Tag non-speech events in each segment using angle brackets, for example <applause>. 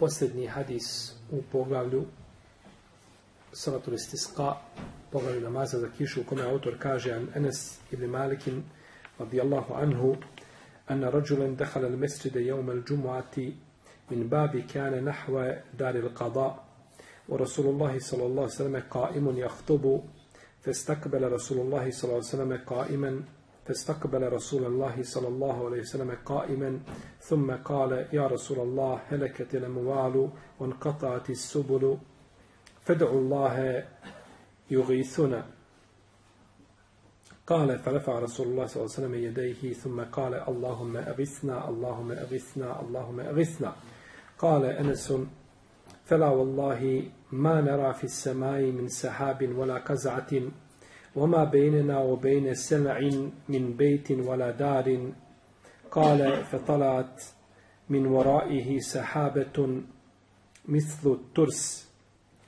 posljednji hadis u poglavlju Salatul Istisqa, poglavlju namaza za kišu, u kome autor kaže an Enes ibn Malikin radijallahu anhu أن رجلا دخل المسجد يوم الجمعة من باب كان نحو دار القضاء ورسول الله صلى الله عليه وسلم قائم يخطب فاستقبل رسول الله صلى الله عليه وسلم قائما فاستقبل رسول الله صلى الله عليه وسلم قائما ثم قال يا رسول الله هلكت الأموال وانقطعت السبل فادعوا الله يغيثنا. قال فرفع رسول الله صلى الله عليه وسلم يديه ثم قال اللهم أغثنا اللهم أغثنا اللهم أغثنا. قال أنس فلا والله ما نرى في السماء من سحاب ولا قزعة وما بيننا وبين سلع من بيت ولا دار. قال فطلعت من ورائه سحابة مثل الترس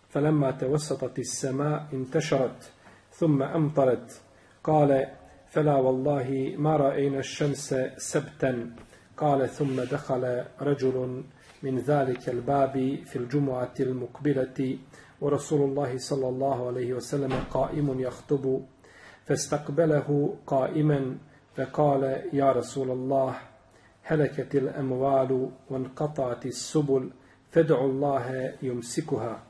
فلما توسطت السماء انتشرت ثم أمطرت. قال فلا والله ما رأينا الشمس سبتا. قال ثم دخل رجل من ذلك الباب في الجمعة المقبلة. ورسول الله صلى الله عليه وسلم قائم يخطب فاستقبله قائما فقال يا رسول الله هلكت الأموال وانقطعت السبل فادعوا الله يمسكها.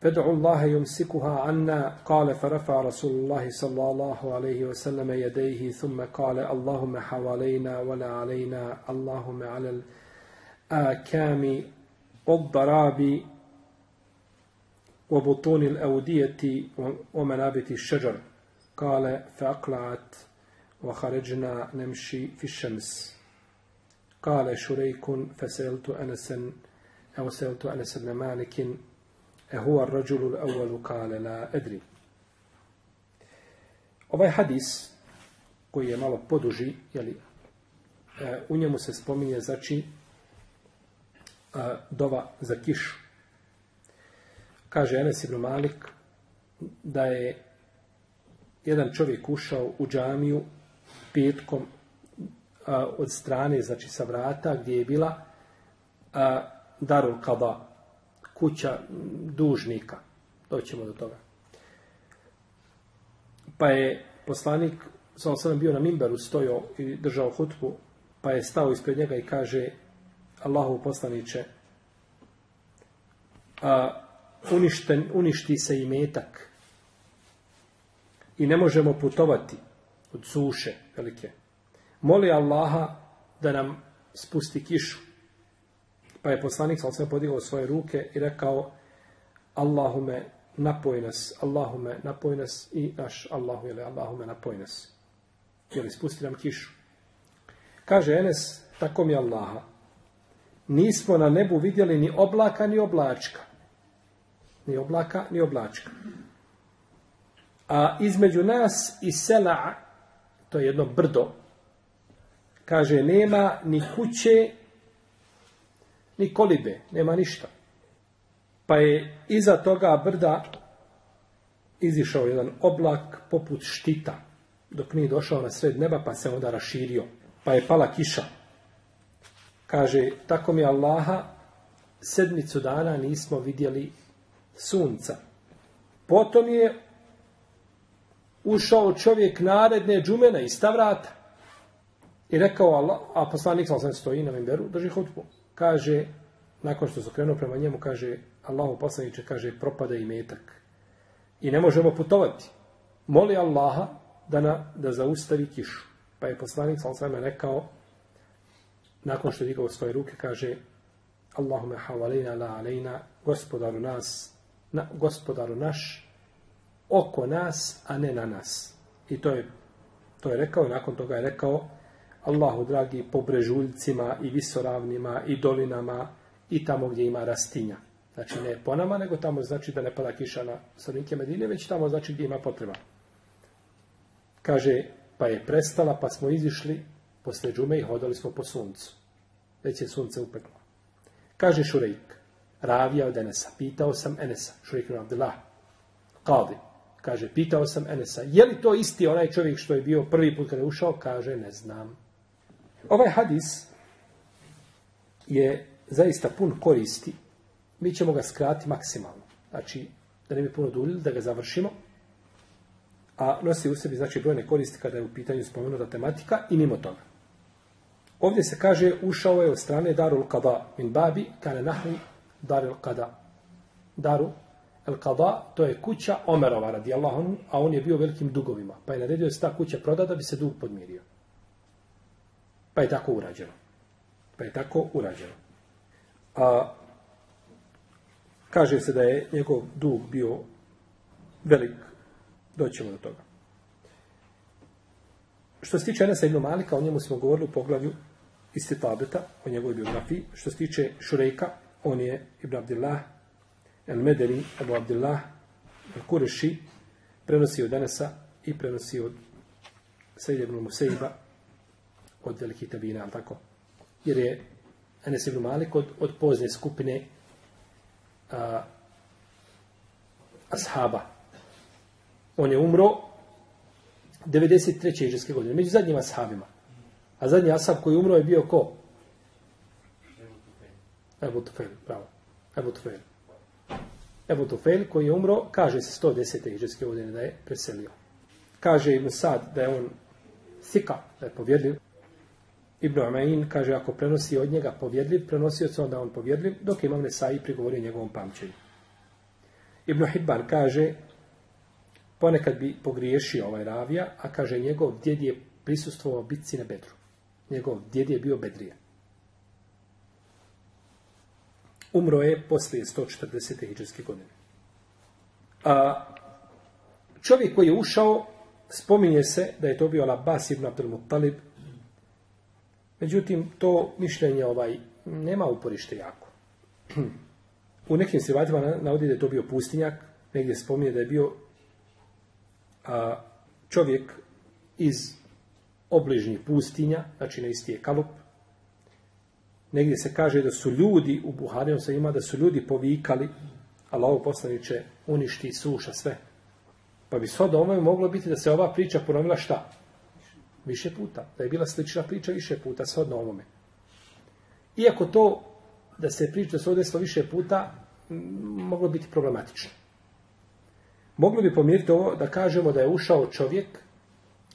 فادعوا الله يمسكها عنا. قال فرفع رسول الله صلى الله عليه وسلم يديه ثم قال اللهم حوالينا ولا علينا اللهم على الآكام والضراب وبطون الأودية ومنابت الشجر قال فأقلعت وخرجنا نمشي في الشمس قال شريك فسألت أنسا أو سألت أنس بن مالك أهو الرجل الأول قال لا أدري Ovaj hadis, koji je malo poduži, jeli, u njemu se spominje, znači, dova za kišu. Kaže Enes ibn Malik da je jedan čovjek ušao u džamiju petkom a, od strane, znači sa vrata, gdje je bila a, Darul Kaba, kuća dužnika. Doćemo do toga. Pa je poslanik, sam sam bio na Mimberu, stojao i držao hutbu, pa je stao ispred njega i kaže Allahu poslaniće, a, uništen, uništi se i metak i ne možemo putovati od suše velike. Moli Allaha da nam spusti kišu. Pa je poslanik sal sve podigao svoje ruke i rekao Allahume napoj nas, Allahume napoj nas i naš Allahu ili Allahume napoj nas. Ili spusti nam kišu. Kaže Enes, tako mi Allaha, nismo na nebu vidjeli ni oblaka ni oblačka. Ni oblaka ni oblačka. A između nas i sela, to je jedno brdo, kaže, nema ni kuće, ni kolibe, nema ništa. Pa je iza toga brda izišao jedan oblak poput štita, dok nije došao na sred neba, pa se onda raširio. Pa je pala kiša. Kaže, tako mi Allaha, sedmicu dana nismo vidjeli sunca. Potom je ušao čovjek naredne džumena iz stavrata i rekao Allah, a poslanik sam sam stoji na mimberu, drži hutbu. Kaže, nakon što su krenuo prema njemu, kaže, Allahu poslaniče, kaže, propada i metak. I ne možemo putovati. Moli Allaha da, na, da zaustavi kišu. Pa je poslanik sam sam rekao, nakon što je digao svoje ruke, kaže, Allahume havalina la alejna, gospodaru nas, na, gospodaru naš, oko nas, a ne na nas. I to je, to je rekao, nakon toga je rekao, Allahu dragi, po brežuljcima i visoravnima i dolinama i tamo gdje ima rastinja. Znači ne po nama, nego tamo znači da ne pada kiša na stanovnike Medine, već tamo znači gdje ima potreba. Kaže, pa je prestala, pa smo izišli posle džume i hodali smo po suncu. Već je sunce upeklo. Kaže Šurejk, ravija od Enesa, pitao sam Enesa, Šurejk ibn Abdullah, Kadi, kaže, pitao sam Enesa, je li to isti onaj čovjek što je bio prvi put kada je ušao? Kaže, ne znam. Ovaj hadis je zaista pun koristi. Mi ćemo ga skrati maksimalno. Znači, da ne bi puno duljili, da ga završimo. A nosi u sebi, znači, brojne koristi kada je u pitanju spomenuta tematika i mimo toga. Ovdje se kaže, ušao je od strane Darul Qada min babi, kane Dar Darul Qada. Daru El Qada, to je kuća Omerova radijallahu anhu, a on je bio velikim dugovima. Pa je naredio da se ta kuća proda da bi se dug podmirio. Pa je tako urađeno. Pa je tako urađeno. A kaže se da je njegov dug bio velik. Doćemo do toga. Što se tiče Enesa ibn Malika, o njemu smo govorili u poglavlju Istitabeta, o njegovoj biografiji. Što se tiče Šurejka, on je Ibn Abdillah, El Medeni, Abu Abdillah, El Kureši, prenosi od Enesa i prenosi od Sejde ibn Musejba, od velikih tabina, ali tako? Jer je Enes ibn Malik od, od pozne skupine a, ashaba. On je umro 93. iđeske godine, među zadnjim ashabima. A zadnji ashab koji umro je bio ko? Ebu Tufel, pravo. Ebu Tufel. Ebu Tufel koji je umro, kaže se 110. hiđarske godine da je preselio. Kaže Ibn Sad da je on sika, da je povjedljiv. Ibn Amain kaže, ako prenosi od njega povjedljiv, prenosio se onda on povjedljiv, dok imam Nesai prigovorio njegovom pamćenju. Ibn Hibban kaže, ponekad bi pogriješio ovaj ravija, a kaže, njegov djed je prisustvovao bitci na Bedru. Njegov djed je bio Bedrija. Umro je poslije 140. hijđarske godine. A čovjek koji je ušao, spominje se da je to bio Labas ibn Abdul Muttalib, Međutim, to mišljenje ovaj nema uporište jako. U nekim srivatima navodi da je to bio pustinjak, negdje spominje da je bio a, čovjek iz obližnjih pustinja, znači na isti je kalup. Negdje se kaže da su ljudi, u Buhariju se ima, da su ljudi povikali, Allaho poslaniće uništi suša sve. Pa bi s ovome moglo biti da se ova priča ponovila šta? Više puta. Da je bila slična priča više puta, shodno ovome. Iako to, da se priča se odeslo više puta, moglo biti problematično. Moglo bi pomiriti ovo da kažemo da je ušao čovjek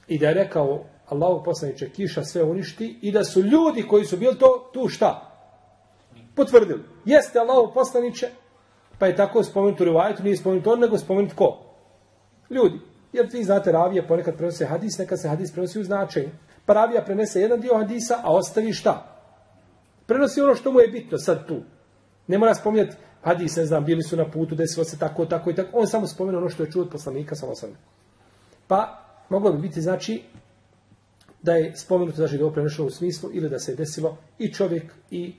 i da je rekao Allahu poslaniče kiša sve uništi i da su ljudi koji su bili to tu šta? Potvrdili. Jeste Allahu poslaniče, pa je tako spomenuto u rivajetu, nije spomenuto on, nego spomenut ko? Ljudi. Jer vi znate, ravija ponekad prenose hadis, nekad se hadis prenosi u značenju. Pa ravija prenese jedan dio hadisa, a ostavi šta? Prenosi ono što mu je bitno sad tu. Ne mora spominjati hadis, ne znam, bili su na putu, desilo se tako, tako i tako. On samo spomenu ono što je čuo od poslanika, samo sam. Pa, moglo bi biti, znači, da je spomenuto, znači, da je ovo u smislu, ili da se je desilo i čovjek i,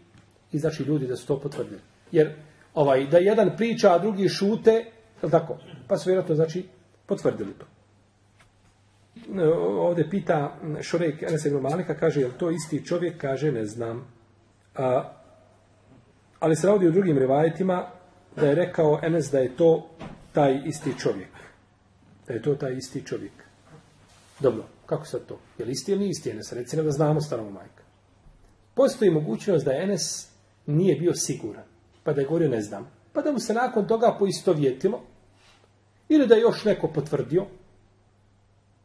i znači, ljudi da su to potvrdili. Jer, ovaj, da jedan priča, a drugi šute, je tako? Pa su vjerojatno, znači, potvrdili to. E, ovdje pita Šorek Enes ibn Malika, kaže, je to isti čovjek? Kaže, ne znam. A, ali se radi u drugim rivajetima da je rekao Enes da je to taj isti čovjek. Da je to taj isti čovjek. Dobro, kako sad to? Je li isti ili nije isti Enes? Recimo da znamo starom majka. Postoji mogućnost da Enes nije bio siguran. Pa da je govorio ne znam. Pa da mu se nakon toga poistovjetilo Ili da je još neko potvrdio,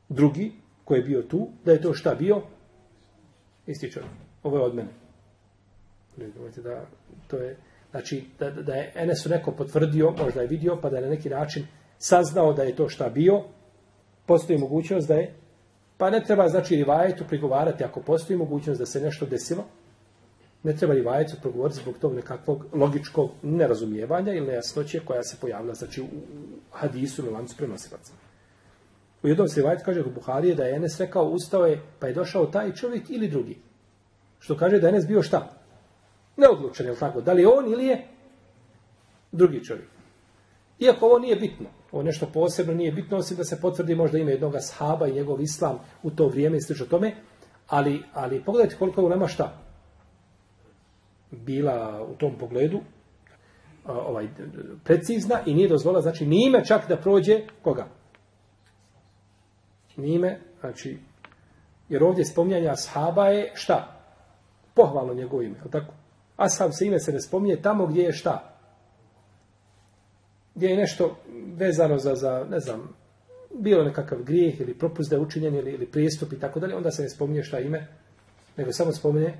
drugi koji je bio tu, da je to šta bio? Isti čovjek. Ovo je od mene. Da, to je, znači, da, da je Enesu neko potvrdio, možda je vidio, pa da je na neki način saznao da je to šta bio, postoji mogućnost da je, pa ne treba, znači, rivajetu prigovarati ako postoji mogućnost da se nešto desilo, ne treba rivajetu progovoriti zbog tog nekakvog logičkog nerazumijevanja ili nejasnoće koja se pojavila znači, u hadisu ili lancu prenosilaca. U jednom se rivajetu kaže u Buharije da je Enes rekao, ustao je, pa je došao taj čovjek ili drugi. Što kaže da je Enes bio šta? Neodlučen, je tako? Da li on ili je drugi čovjek? Iako ovo nije bitno, ovo nešto posebno nije bitno, osim da se potvrdi možda ime jednog sahaba i njegov islam u to vrijeme i slično tome, ali, ali pogledajte koliko je ulema šta bila u tom pogledu ovaj precizna i nije dozvola, znači nime čak da prođe koga? Nime, znači, jer ovdje spominjanje ashaba je šta? Pohvalno njegovo ime, tako? Ashab se ime se ne spominje tamo gdje je šta? Gdje je nešto vezano za, za ne znam, bilo nekakav grijeh ili propust da je učinjen ili, ili prijestup i tako dalje, onda se ne spominje šta ime, nego samo spominje,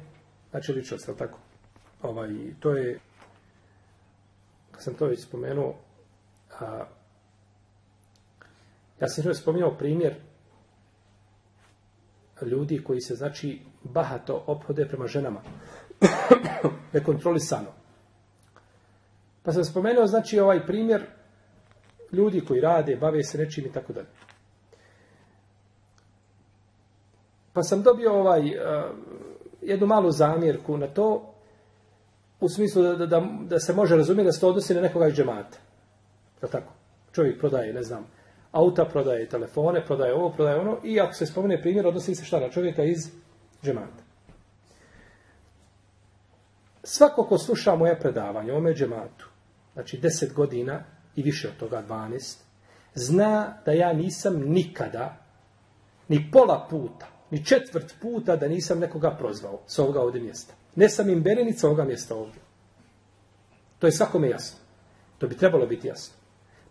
znači ličnost, ali tako? Ovaj, to je, kad sam to već spomenuo, a, ja sam još spominjao primjer ljudi koji se, znači, bahato ophode prema ženama. <coughs> Nekontrolisano. Pa sam spomenuo, znači, ovaj primjer ljudi koji rade, bave se nečim i tako dalje. Pa sam dobio ovaj uh, jednu malu zamjerku na to, u smislu da, da, da se može razumjeti da se to odnosi na nekoga iz džemata. Da tako? Čovjek prodaje, ne znam, auta, prodaje telefone, prodaje ovo, prodaje ono, i ako se spomene primjer, odnosi se šta na čovjeka iz džemata. Svako ko sluša moje predavanje o ome džematu, znači deset godina i više od toga 12, zna da ja nisam nikada, ni pola puta, ni četvrt puta da nisam nekoga prozvao s ovoga ovdje mjesta. Ne sam im berenica ovoga mjesta ovdje. To je svakome jasno. To bi trebalo biti jasno.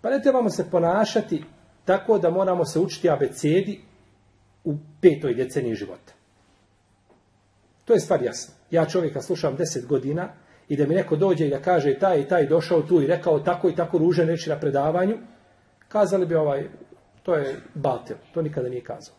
Pa ne trebamo se ponašati tako da moramo se učiti abecedi u petoj deceniji života. To je stvar jasna. Ja čovjeka slušam deset godina, i da mi neko dođe i da kaže taj i taj došao tu i rekao tako i tako ružan reči na predavanju, kazali bi ovaj, to je batel, to nikada nije kazao.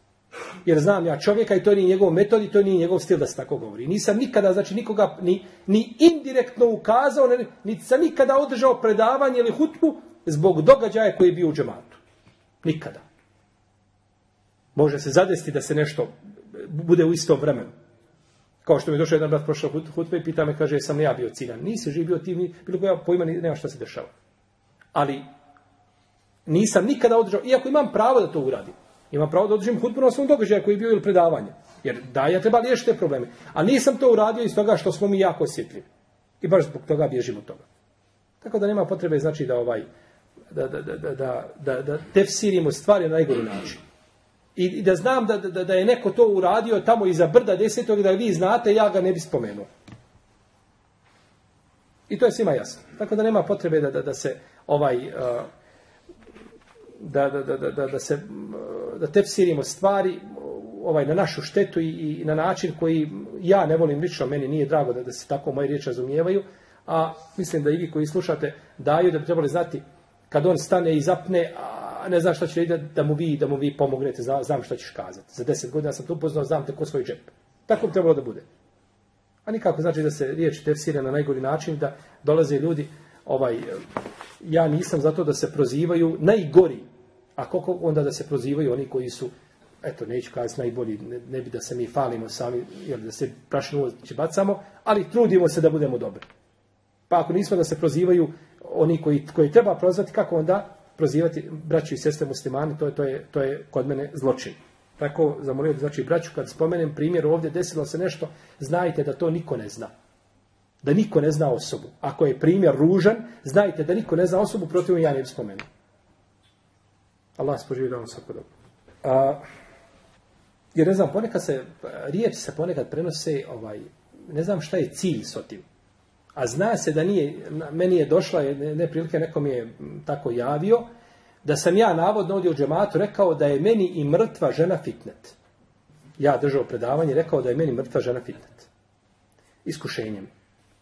Jer znam ja čovjeka i to nije njegov metod i to nije njegov stil da se tako govori. Nisam nikada, znači nikoga ni, ni indirektno ukazao, ni, ni sam nikada održao predavanje ili hutbu zbog događaja koji je bio u džematu. Nikada. Može se zadesti da se nešto bude u istom vremenu. Kao što mi je došao jedan brat prošao hutbe i pita me, kaže, sam ja bio ciljan. Nisi živ bio ti, ni, bilo koja pojma, nema šta se dešava. Ali nisam nikada održao, iako imam pravo da to uradim, imam pravo da održim hutbu na svom događaju koji je bio ili predavanje. Jer da, ja treba liješiti te probleme. A nisam to uradio iz toga što smo mi jako osjetljivi. I baš zbog toga bježimo od toga. Tako da nema potrebe, znači, da ovaj, da, da, da, da, da, da, da tefsirimo stvari na najgori način. I, i da znam da, da, da je neko to uradio tamo iza brda desetog, da vi znate, ja ga ne bi spomenuo. I to je svima jasno. Tako da nema potrebe da, da, da se ovaj uh, da, da, da, da, da se uh, da tepsirimo stvari uh, ovaj na našu štetu i, i na način koji ja ne volim lično, meni nije drago da, da se tako moje riječi razumijevaju, a mislim da i vi koji slušate daju da bi trebali znati kad on stane i zapne, a ne znam šta će reći da, da, mu vi, da mu vi pomognete, znam, znam šta ćeš kazati. Za deset godina sam to upoznao, znam te ko svoj džep. Tako bi trebalo da bude. A nikako znači da se riječ tefsira na najgori način, da dolaze ljudi, ovaj, ja nisam zato da se prozivaju najgori, a koliko onda da se prozivaju oni koji su, eto, neću kazati najbolji, ne, ne bi da se mi falimo sami, jer da se prašnu će bacamo, ali trudimo se da budemo dobri. Pa ako nismo da se prozivaju oni koji, koji treba prozvati, kako onda prozivati braću i sestre muslimani, to je, to je, to je kod mene zločin. Tako zamolio znači braću, kad spomenem primjer ovdje desilo se nešto, znajte da to niko ne zna. Da niko ne zna osobu. Ako je primjer ružan, znajte da niko ne zna osobu, protiv ja ne bi spomenuo. Allah spoživi da vam svako dobro. A, jer ne znam, ponekad se, riječi se ponekad prenose, ovaj, ne znam šta je cilj s otim. A zna se da nije, meni je došla ne prilike, neko mi je tako javio, da sam ja navodno ovdje u džematu rekao da je meni i mrtva žena fitnet. Ja držao predavanje, rekao da je meni mrtva žena fitnet. Iskušenjem.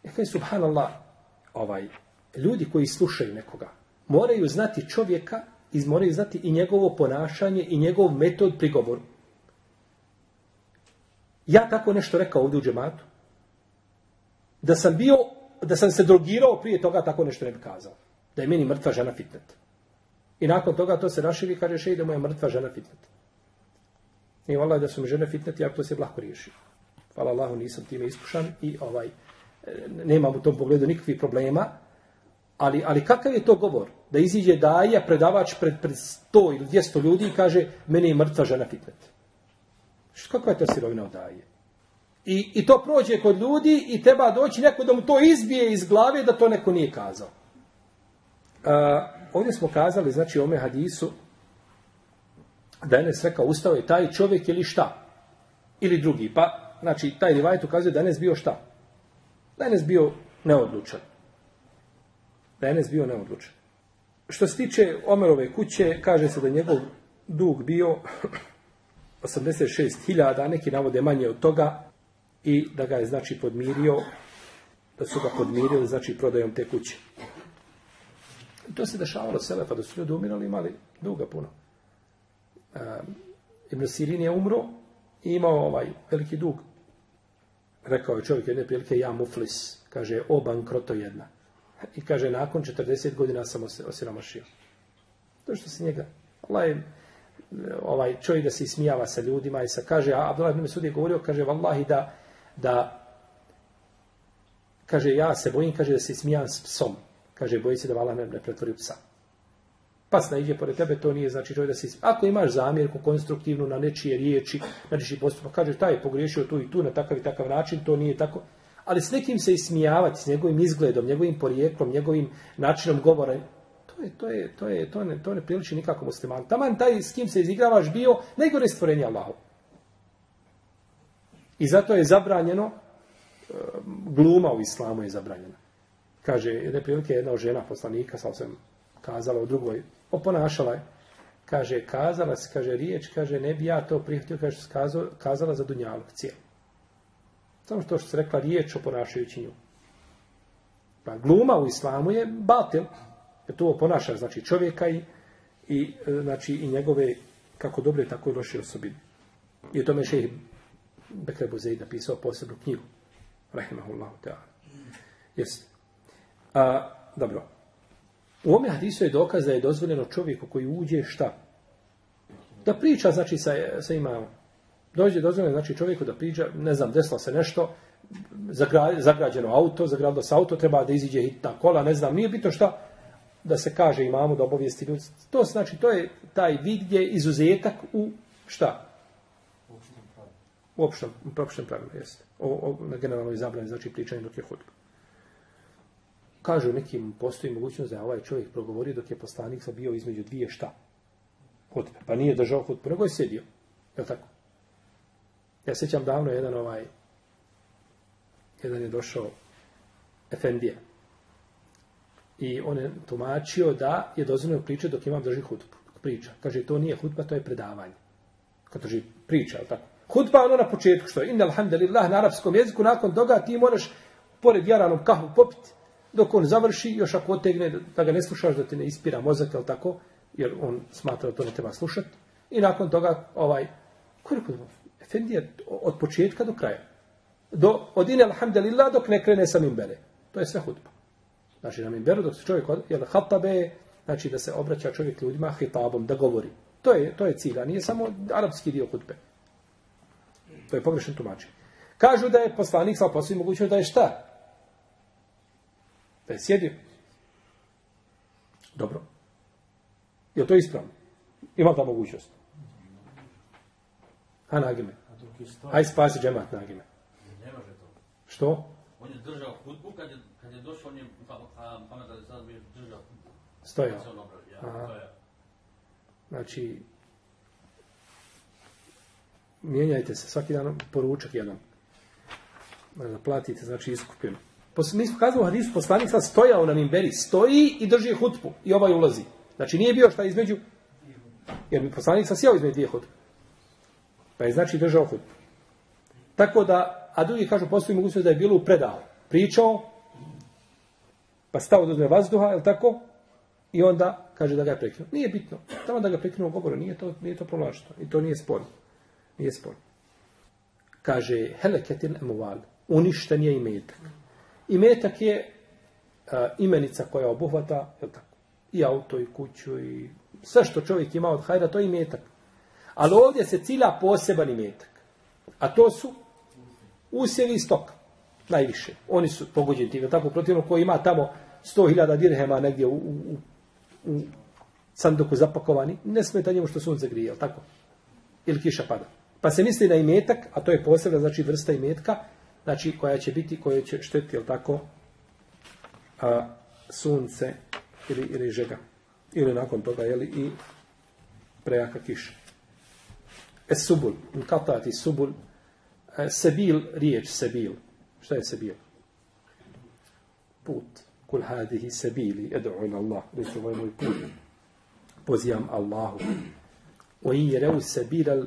Nekaj, subhanallah, ovaj, ljudi koji slušaju nekoga, moraju znati čovjeka, i moraju znati i njegovo ponašanje i njegov metod prigovoru. Ja tako nešto rekao ovdje u džematu. Da sam bio da sam se drogirao prije toga, tako nešto ne bi kazao. Da je meni mrtva žena fitnet. I nakon toga to se raširi, kaže še da mu je mrtva žena fitnet. I vala da su mi žene fitnet, ja to se lahko riješi. Hvala Allahu, nisam time iskušan i ovaj e, nema u tom pogledu nikakvih problema, ali, ali kakav je to govor? Da iziđe daja, predavač pred, pred 100 ili 200 ljudi i kaže, meni je mrtva žena fitnet. Što, kakva je to sirovina od daje? I, I to prođe kod ljudi i treba doći neko da mu to izbije iz glave da to neko nije kazao. A, ovdje smo kazali, znači, ome hadisu, da je Enes rekao, ustao je taj čovjek ili šta? Ili drugi. Pa, znači, taj rivajt ukazuje da je Enes bio šta? Da je Enes bio neodlučan. Da je Enes bio neodlučan. Što se tiče Omerove kuće, kaže se da njegov dug bio <clears throat> 86.000, neki navode manje od toga, i da ga je, znači, podmirio, da su ga podmirili, znači, prodajom te kuće. To se dešavalo sebe, pa da su ljudi umirali, imali duga puno. um, Ibn Sirin je umro i imao ovaj veliki dug. Rekao je čovjek jedne prilike, ja muflis, kaže, o bankroto jedna. I kaže, nakon 40 godina sam osiromašio. To što se njega, Allah je, ovaj čovjek da se ismijava sa ljudima i sa kaže, a Abdullah ibn Mesud je govorio, kaže, vallahi da, da, kaže, ja se bojim, kaže, da se smijam s psom. Kaže, boji se da vala ne, ne pretvori psa. Pas iđe pored tebe, to nije znači čovjek da se ismijava. Ako imaš zamjerku konstruktivnu na nečije riječi, na nečiji postupak, pa kaže, taj je pogriješio tu i tu na takav i takav način, to nije tako. Ali s nekim se ismijavati, s njegovim izgledom, njegovim porijeklom, njegovim načinom govora, to je, to je, to je, to ne, to ne priliči nikako musliman. Taman taj s kim se izigravaš bio najgore stvorenje Allahu. I zato je zabranjeno, e, gluma u islamu je zabranjena. Kaže, jedne prilike jedna žena poslanika, sam sam kazala u drugoj, oponašala je, kaže, kazala se, kaže, riječ, kaže, ne bi ja to prihvatio, kaže, kazala, kazala za dunjalog cijelu. Samo što što se rekla riječ oponašajući nju. Pa gluma u islamu je batil, jer to oponaša, znači čovjeka i, i, e, znači, i njegove kako dobre, tako i loše osobine. I o tome šeheh Bekre Buzeid napisao posebnu knjigu. Rahimahullahu ta'ala. Jesi. A, dobro. U ome hadisu je dokaz da je dozvoljeno čovjeku koji uđe šta? Da priča, znači, sa, sa imamom. Dođe dozvoljeno, znači, čovjeku da priča, ne znam, desilo se nešto, zagra, zagrađeno auto, zagradilo se auto, treba da iziđe hitna kola, ne znam, nije bitno šta, da se kaže imamu, da obavijesti ljudi. To znači, to je taj vid gdje je izuzetak u šta? U opštem, u opštem pravilu, jeste. O, o, na generalnoj zabrani, znači pričanje dok je hudba. Kažu nekim, postoji mogućnost da je ovaj čovjek progovorio dok je poslanik sa bio između dvije šta? Hudbe. Pa nije držao hudbu, nego je sjedio. Je tako? Ja sećam davno jedan ovaj, jedan je došao Efendija. I on je tumačio da je dozvoljeno pričati dok imam drži hudbu. Priča. Kaže, to nije hudba, to je predavanje. Kad drži priča, je tako? Hudba ono na početku, što je, inna alhamdulillah, na arapskom jeziku, nakon toga ti moraš pored jaranom kahvu popiti, dok on završi, još ako otegne, da ga ne slušaš, da ti ne ispira mozak, jel tako, jer on smatra da to ne treba slušati. I nakon toga, ovaj, ko je rekao, Efendija, od početka do kraja. Do, od ine, alhamdulillah, dok ne krene sa mimbere. To je sve hudba. Znači, na mimberu, dok se čovjek, jel, hatabe, znači da se obraća čovjek ljudima hitabom, da govori. To je, to je cilj, a nije samo arapski dio hudbe. To je pogrešno tumačenje. Kažu da je poslanik sa posljednjim mogućnost da je šta? Da je sjedio. Dobro. Je to ispravno? Ima ta mogućnost? Ha, nagime. Aj spasi džemat nagime. Ne može to. Što? On je držao hudbu, kad je, kad je došao, on je pametan da sad bi držao hudbu. Stojao. Ja, Aha. stojao. Znači, mijenjajte se svaki dan poručak jedan. Da platite, znači iskupljeno. Posle, mi smo kazali u hadisu, poslanik sad stojao na mimberi, stoji i drži hutbu i ovaj ulazi. Znači nije bio šta između, jer bi poslanik sad sjeo između dvije hutbe. Pa je znači držao hutbu. Tako da, a drugi kažu, postoji mogućnost da je bilo u predahu. Pričao, pa stao da uzme vazduha, je tako? I onda kaže da ga je prekinuo. Nije bitno. Tamo da ga prekinuo u nije to, nije to prolašto. I to nije sporno. Nije spor. Kaže, heleketil emuval, uništen je imetak. Imetak je a, imenica koja obuhvata, je tako? I auto, i kuću, i sve što čovjek ima od hajra, to je imetak. Ali ovdje se cilja poseban imetak. A to su usjevi i stoka. Najviše. Oni su pogođeni tim. Tako protivno ko ima tamo 100.000 dirhema negdje u, u, u sanduku zapakovani, ne smeta njemu što sunce grije, tako? Ili kiša pada. Pa se misli na imetak, a to je posebna znači vrsta imetka, znači koja će biti, koja će štetiti, jel tako, a, sunce ili, ili žega. Ili nakon toga, jeli, i prejaka kiša. Es subul, katati subul, e, sebil, riječ sebil. Šta je sebil? Put. Kul hadihi sebili, edu ila Allah. Reći, ovaj moj put. Pozivam Allahu. O in jereu sebila,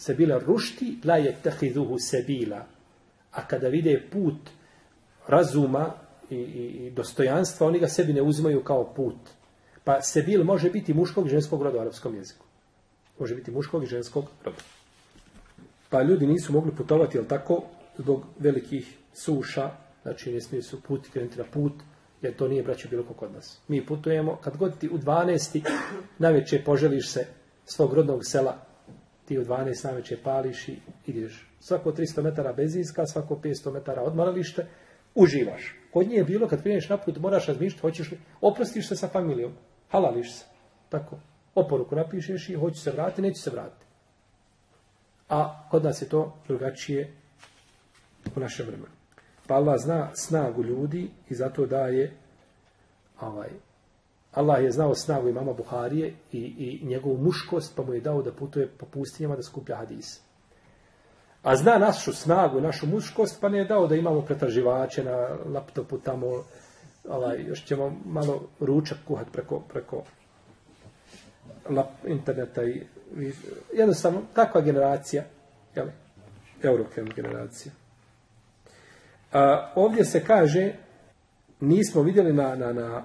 sebila rušti, la je tehiduhu sebila. A kada vide put razuma i, i, i dostojanstva, oni ga sebi ne uzimaju kao put. Pa sebil može biti muškog i ženskog roda u arapskom jeziku. Može biti muškog i ženskog roda. Pa ljudi nisu mogli putovati, jel tako, zbog velikih suša, znači ne smiju su put, krenuti na put, jer to nije braće bilo kod nas. Mi putujemo, kad god ti u 12. najveće poželiš se svog rodnog sela, ti u 12 naveče pališ i ideš. Svako 300 metara benzinska, svako 500 metara odmaralište, uživaš. Kod nje je bilo, kad kreneš na put, moraš razmišljati, hoćeš li, oprostiš se sa familijom, halališ se. Tako, oporuku napišeš i hoću se vratiti, neće se vratiti. A kod nas je to drugačije u našem vremenu. Pa Allah zna snagu ljudi i zato daje ovaj, Allah je znao snagu imama Buharije i, i njegovu muškost, pa mu je dao da putuje po pustinjama da skuplja hadise. A zna našu snagu i našu muškost, pa ne je dao da imamo pretraživače na laptopu tamo, ovaj, još ćemo malo ručak kuhat preko, preko lap, interneta i, i jednostavno takva generacija, jel? Eurokrem generacija. A, ovdje se kaže, nismo vidjeli na, na, na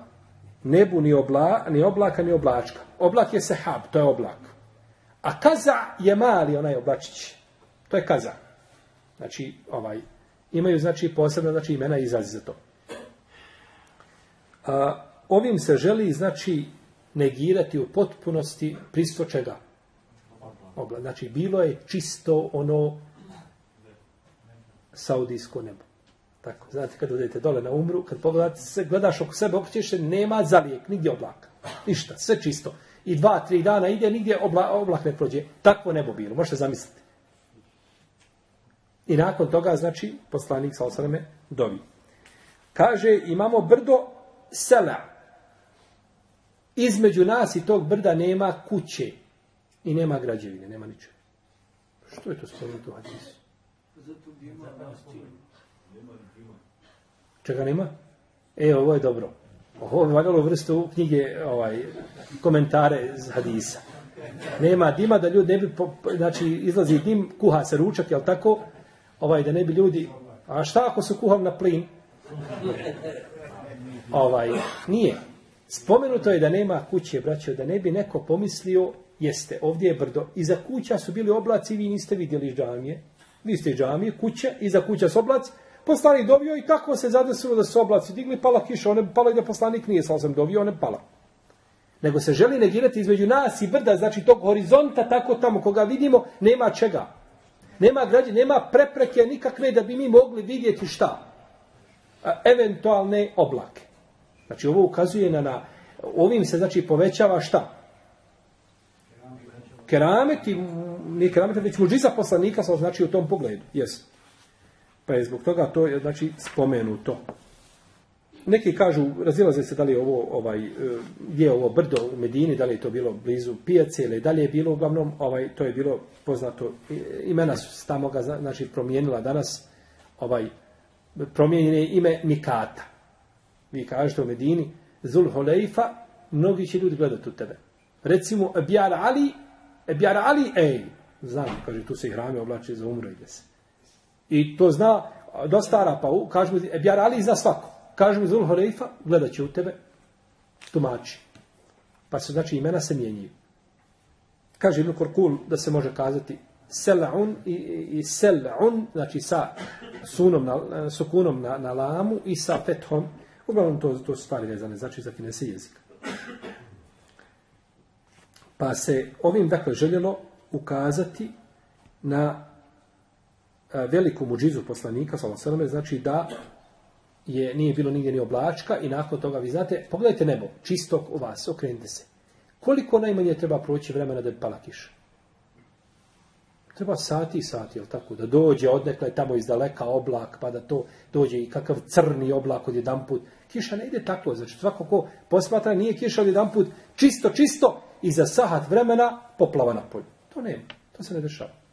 nebu ni, obla, ni oblaka, ni oblačka. Oblak je sehab, to je oblak. A kaza je mali onaj oblačić. To je kaza. Znači, ovaj, imaju znači posebno znači imena izrazi za to. A, ovim se želi znači negirati u potpunosti pristvo čega? Obla. Znači, bilo je čisto ono saudijsko nebo. Tako, znate, kad odete dole na umru, kad pogledate se, gledaš oko sebe, okrećeš se, nema zalijek, nigdje oblaka. Ništa, sve čisto. I dva, tri dana ide, nigdje obla, oblak ne prođe. Takvo nebo bilo, možete zamisliti. I nakon toga, znači, poslanik sa osaname dovi. Kaže, imamo brdo sela. Između nas i tog brda nema kuće. I nema građevine, nema ničega. Što je to spomenuto u hadisu? Zato bi ima Čega nema? E, ovo je dobro. Ovo je valjalo vrstu knjige, ovaj, komentare iz hadisa. Nema dima da ljudi ne bi, po, znači, izlazi dim, kuha se ručak, jel tako? Ovaj, da ne bi ljudi, a šta ako su kuham na plin? Ovaj, nije. Spomenuto je da nema kuće, braćo, da ne bi neko pomislio, jeste, ovdje je brdo. Iza kuća su bili oblaci, vi niste vidjeli džamije. Vi ste džamije, kuće, iza kuća su oblaci, Poslanik dovio i tako se zadesilo da su oblaci digli, pala kiša, one pala i da poslanik nije sam sam dovio, one pala. Nego se želi negirati između nas i brda, znači tog horizonta, tako tamo koga vidimo, nema čega. Nema građe, nema prepreke nikakve da bi mi mogli vidjeti šta. A, eventualne oblake. Znači ovo ukazuje na, na ovim se znači povećava šta? Keramet i nije keramet, već muđiza poslanika sa znači u tom pogledu. Jesu. Pa je zbog toga to je znači spomenuto. Neki kažu, razilaze se da li je ovo, ovaj, e, je ovo brdo u Medini, da li je to bilo blizu pijace ili dalje je bilo uglavnom, ovaj, to je bilo poznato, imena su tamo ga znači, promijenila danas, ovaj, promijenjene ime Mikata. Vi kažete u Medini, Zul Holeifa, mnogi će ljudi gledati u tebe. Recimo, Ebjar Ali, Ebjar Ali, ej, znam, kaže, tu se i hrame oblači za umro, ide se. I to zna dosta Arapa, kaže mi, Ebjar Ali zna svako. Kaže mi Zul Horeifa, gledat će u tebe, tumači. Pa se znači imena se mijenjaju. Kaže Ibn Korkul da se može kazati Sel'un i, i Sel'un, znači sa sunom na, sukunom na, na lamu i sa fethom. Uglavnom to, to su stvari vezane, znači za finese jezika. Pa se ovim, dakle, željelo ukazati na E, veliku muđizu poslanika, sallallahu znači da je nije bilo nigdje ni oblačka i nakon toga vi znate, pogledajte nebo, čistog u vas, okrenite se. Koliko najmanje treba proći vremena da bi pala kiša? Treba sati i sati, jel tako? Da dođe odnekle tamo iz daleka oblak, pa da to dođe i kakav crni oblak od jedan put. Kiša ne ide tako, znači svako ko posmatra nije kiša od jedan put, čisto, čisto i za sahat vremena poplava na polju. To nema, to se ne dešava.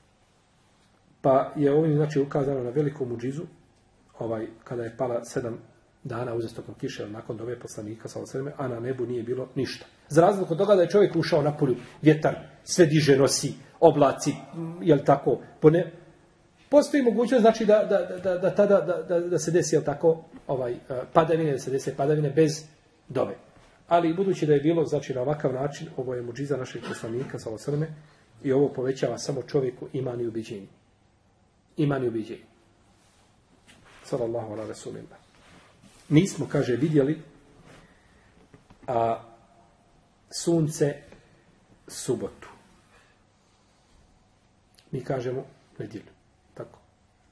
Pa je ovim znači ukazano na veliku muđizu, ovaj, kada je pala sedam dana uzastopno kiše nakon dove poslanika sa osreme, a na nebu nije bilo ništa. Za razliku od toga da je čovjek ušao na polju, vjetar sve diže, nosi, oblaci, jel tako, pone, postoji mogućnost znači da, da, da, da, tada da, da, da se desi jel tako ovaj eh, padavine da se desi padavine bez dove ali budući da je bilo znači na ovakav način ovo je mudžiza našeg poslanika sa alejhi i ovo povećava samo čovjeku iman i ubeđenje iman i ubiđenje sallallahu ala rasulillah nismo kaže vidjeli a sunce subotu mi kažemo nedjelju. Tako.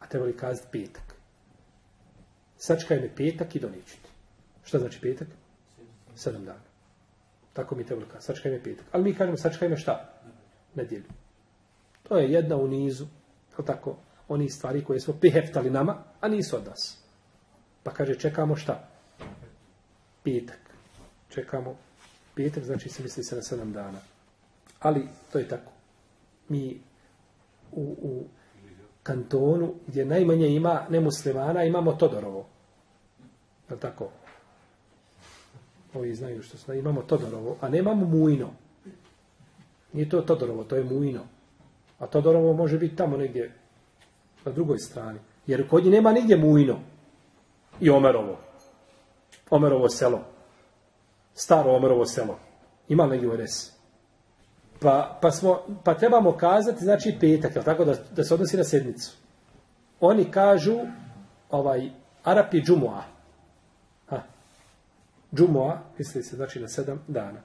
A trebali kazati petak. Sačkaj me petak i doničiti. Šta znači petak? Sedam dana. Tako mi trebali kazati. Sačkaj me petak. Ali mi kažemo sačkaj me šta? Nedjelju. To je jedna u nizu. Tako, oni stvari koje smo priheftali nama, a nisu od nas. Pa kaže, čekamo šta? Petak. Čekamo petak, znači se misli se na sedam dana. Ali to je tako. Mi u, u kantonu gdje najmanje ima nemuslimana, imamo Todorovo. Je li tako? Ovi znaju što smo. Imamo Todorovo, a nemamo Mujno. Nije to Todorovo, to je Mujno. A Todorovo može biti tamo negdje na drugoj strani. Jer kod njih nema nigdje Mujno i Omerovo. Omerovo selo. Staro Omerovo selo. Ima negdje u RS. Pa, pa, smo, pa trebamo kazati, znači petak, je tako, da, da se odnosi na sedmicu. Oni kažu, ovaj, Arapi džumua. Ha. Džumua, misli se, znači na sedam dana.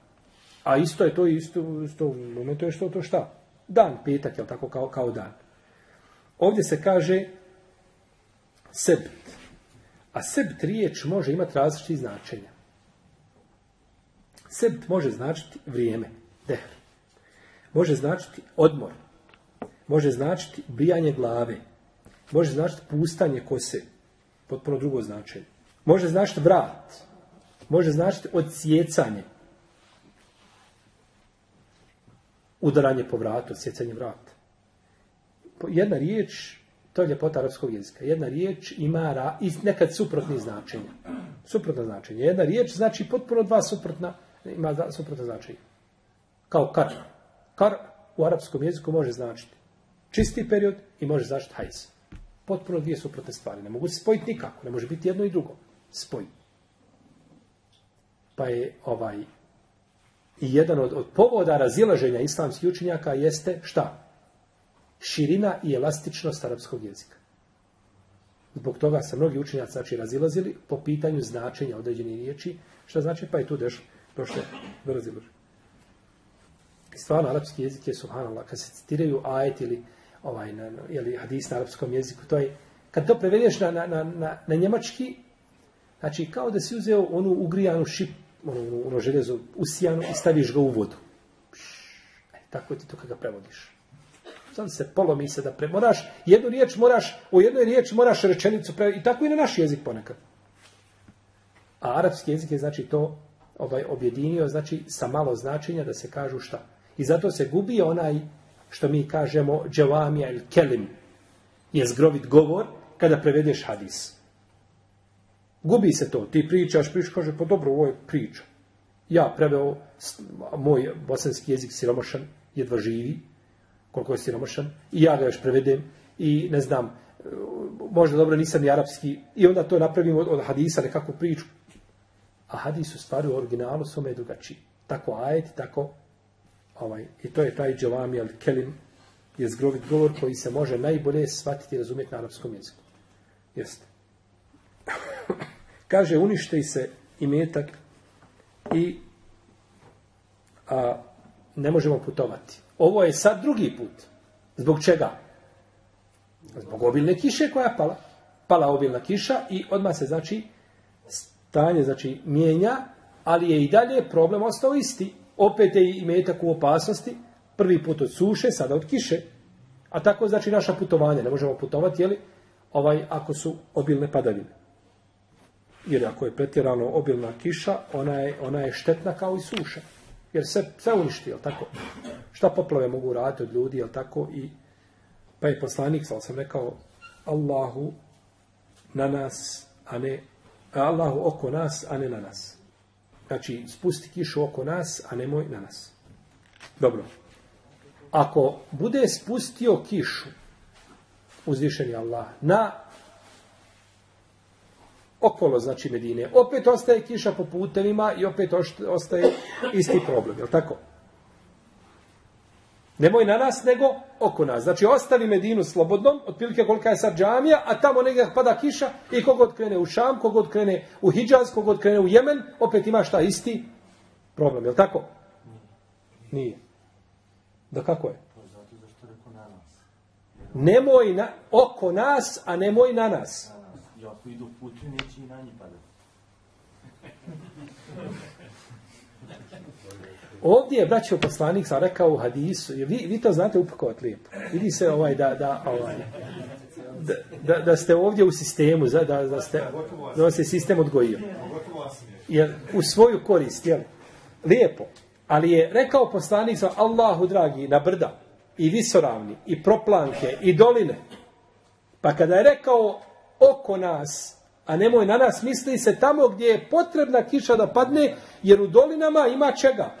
A isto je to, isto, isto momentu je što to šta? Dan, petak, je tako, kao, kao dan. Ovdje se kaže sebt. A sebt riječ može imati različiti značenja. Sebt može značiti vrijeme, dehr može značiti odmor, može značiti brijanje glave, može značiti pustanje kose, potpuno drugo značenje. Može značiti vrat, može značiti odsjecanje, udaranje po vratu, odsjecanje vrata. Jedna riječ, to je ljepota arapskog jezika, jedna riječ ima ra, i nekad suprotni značenja. Suprotno značenje. Jedna riječ znači potpuno dva suprotna, ima suprotno značenje. Kao kar. Kar u arapskom jeziku može značiti čisti period i može značiti hajz. Potpuno dvije suprotne stvari. Ne mogu se spojiti nikako. Ne može biti jedno i drugo. Spoj. Pa je ovaj i jedan od, od povoda razilaženja islamskih učenjaka jeste šta? Širina i elastičnost arapskog jezika. Zbog toga se mnogi učenjaci znači, razilazili po pitanju značenja određene riječi. Šta znači? Pa je tu dešlo, došlo do razilaženja. I stvarno, arapski jezik je, subhanallah, kad se citiraju ajet ili ovaj, na, na, ili hadis na arapskom jeziku, to je, kad to prevedeš na, na, na, na, na njemački, znači, kao da si uzeo onu ugrijanu šip, ono, ono, ono železo usijanu i staviš ga u vodu. E, tako ti to kada prevodiš. Sam se polomi se da premoraš, jednu riječ moraš, u jednoj riječ moraš rečenicu pre... I tako i na naš jezik ponekad. A arapski jezik je, znači, to ovaj objedinio, znači, sa malo značenja da se kažu šta? I zato se gubi onaj što mi kažemo dževamija ili kelim je zgrovit govor kada prevedeš hadis. Gubi se to. Ti pričaš, pričaš, kaže, pa dobro, ovo je priča. Ja preveo moj bosanski jezik siromašan, jedva živi, koliko je siromašan, i ja ga još prevedem i ne znam, e, možda dobro nisam ni arapski, i onda to napravim od, od hadisa nekakvu priču. A hadis u stvari u originalu su me drugačiji. Tako ajet, tako ovaj, i to je taj dželami al kelim, je zgrovit govor koji se može najbolje shvatiti i razumjeti na arapskom jeziku. Jeste. <coughs> Kaže, unište se imetak i a, ne možemo putovati. Ovo je sad drugi put. Zbog čega? Zbog obilne kiše koja je pala. Pala obilna kiša i odmah se znači stanje znači mijenja, ali je i dalje problem ostao isti. Opet je i metak u opasnosti, prvi put od suše, sada od kiše. A tako znači naša putovanja, ne možemo putovati, jeli, ovaj, ako su obilne padavine. Jer ako je pretjerano obilna kiša, ona je, ona je štetna kao i suša. Jer se sve uništi, jel tako? Šta poplave mogu raditi od ljudi, jel tako? I, pa je poslanik, sal sam rekao, Allahu na nas, a ne, Allahu oko nas, a ne na nas. Znači, spusti kišu oko nas, a nemoj na nas. Dobro. Ako bude spustio kišu, uzvišeni Allah, na okolo, znači Medine, opet ostaje kiša po putevima i opet ostaje isti problem, je li tako? Nemoj na nas, nego oko nas. Znači, ostavi Medinu slobodnom, otprilike kolika je sad džamija, a tamo negdje pada kiša i kogod krene u Šam, kogod krene u Hidžaz, kogod krene u Jemen, opet ima šta isti problem, je li tako? Nije. Da kako je? Nemoj na, oko nas, a nemoj na nas. Kaže, ako idu putu, neće i na njih padati. Ovdje je braćo poslanik sam rekao u hadisu, vi, vi to znate upakovat lijepo. Vidi se ovaj da, da, ovaj, da, da, da ste ovdje u sistemu, da, da, ste, da se sistem odgojio. Jer u svoju korist, jel? Lijepo. Ali je rekao poslanik sam Allahu dragi na brda i visoravni i proplanke i doline. Pa kada je rekao oko nas, a nemoj na nas, misli se tamo gdje je potrebna kiša da padne, jer u dolinama ima čega?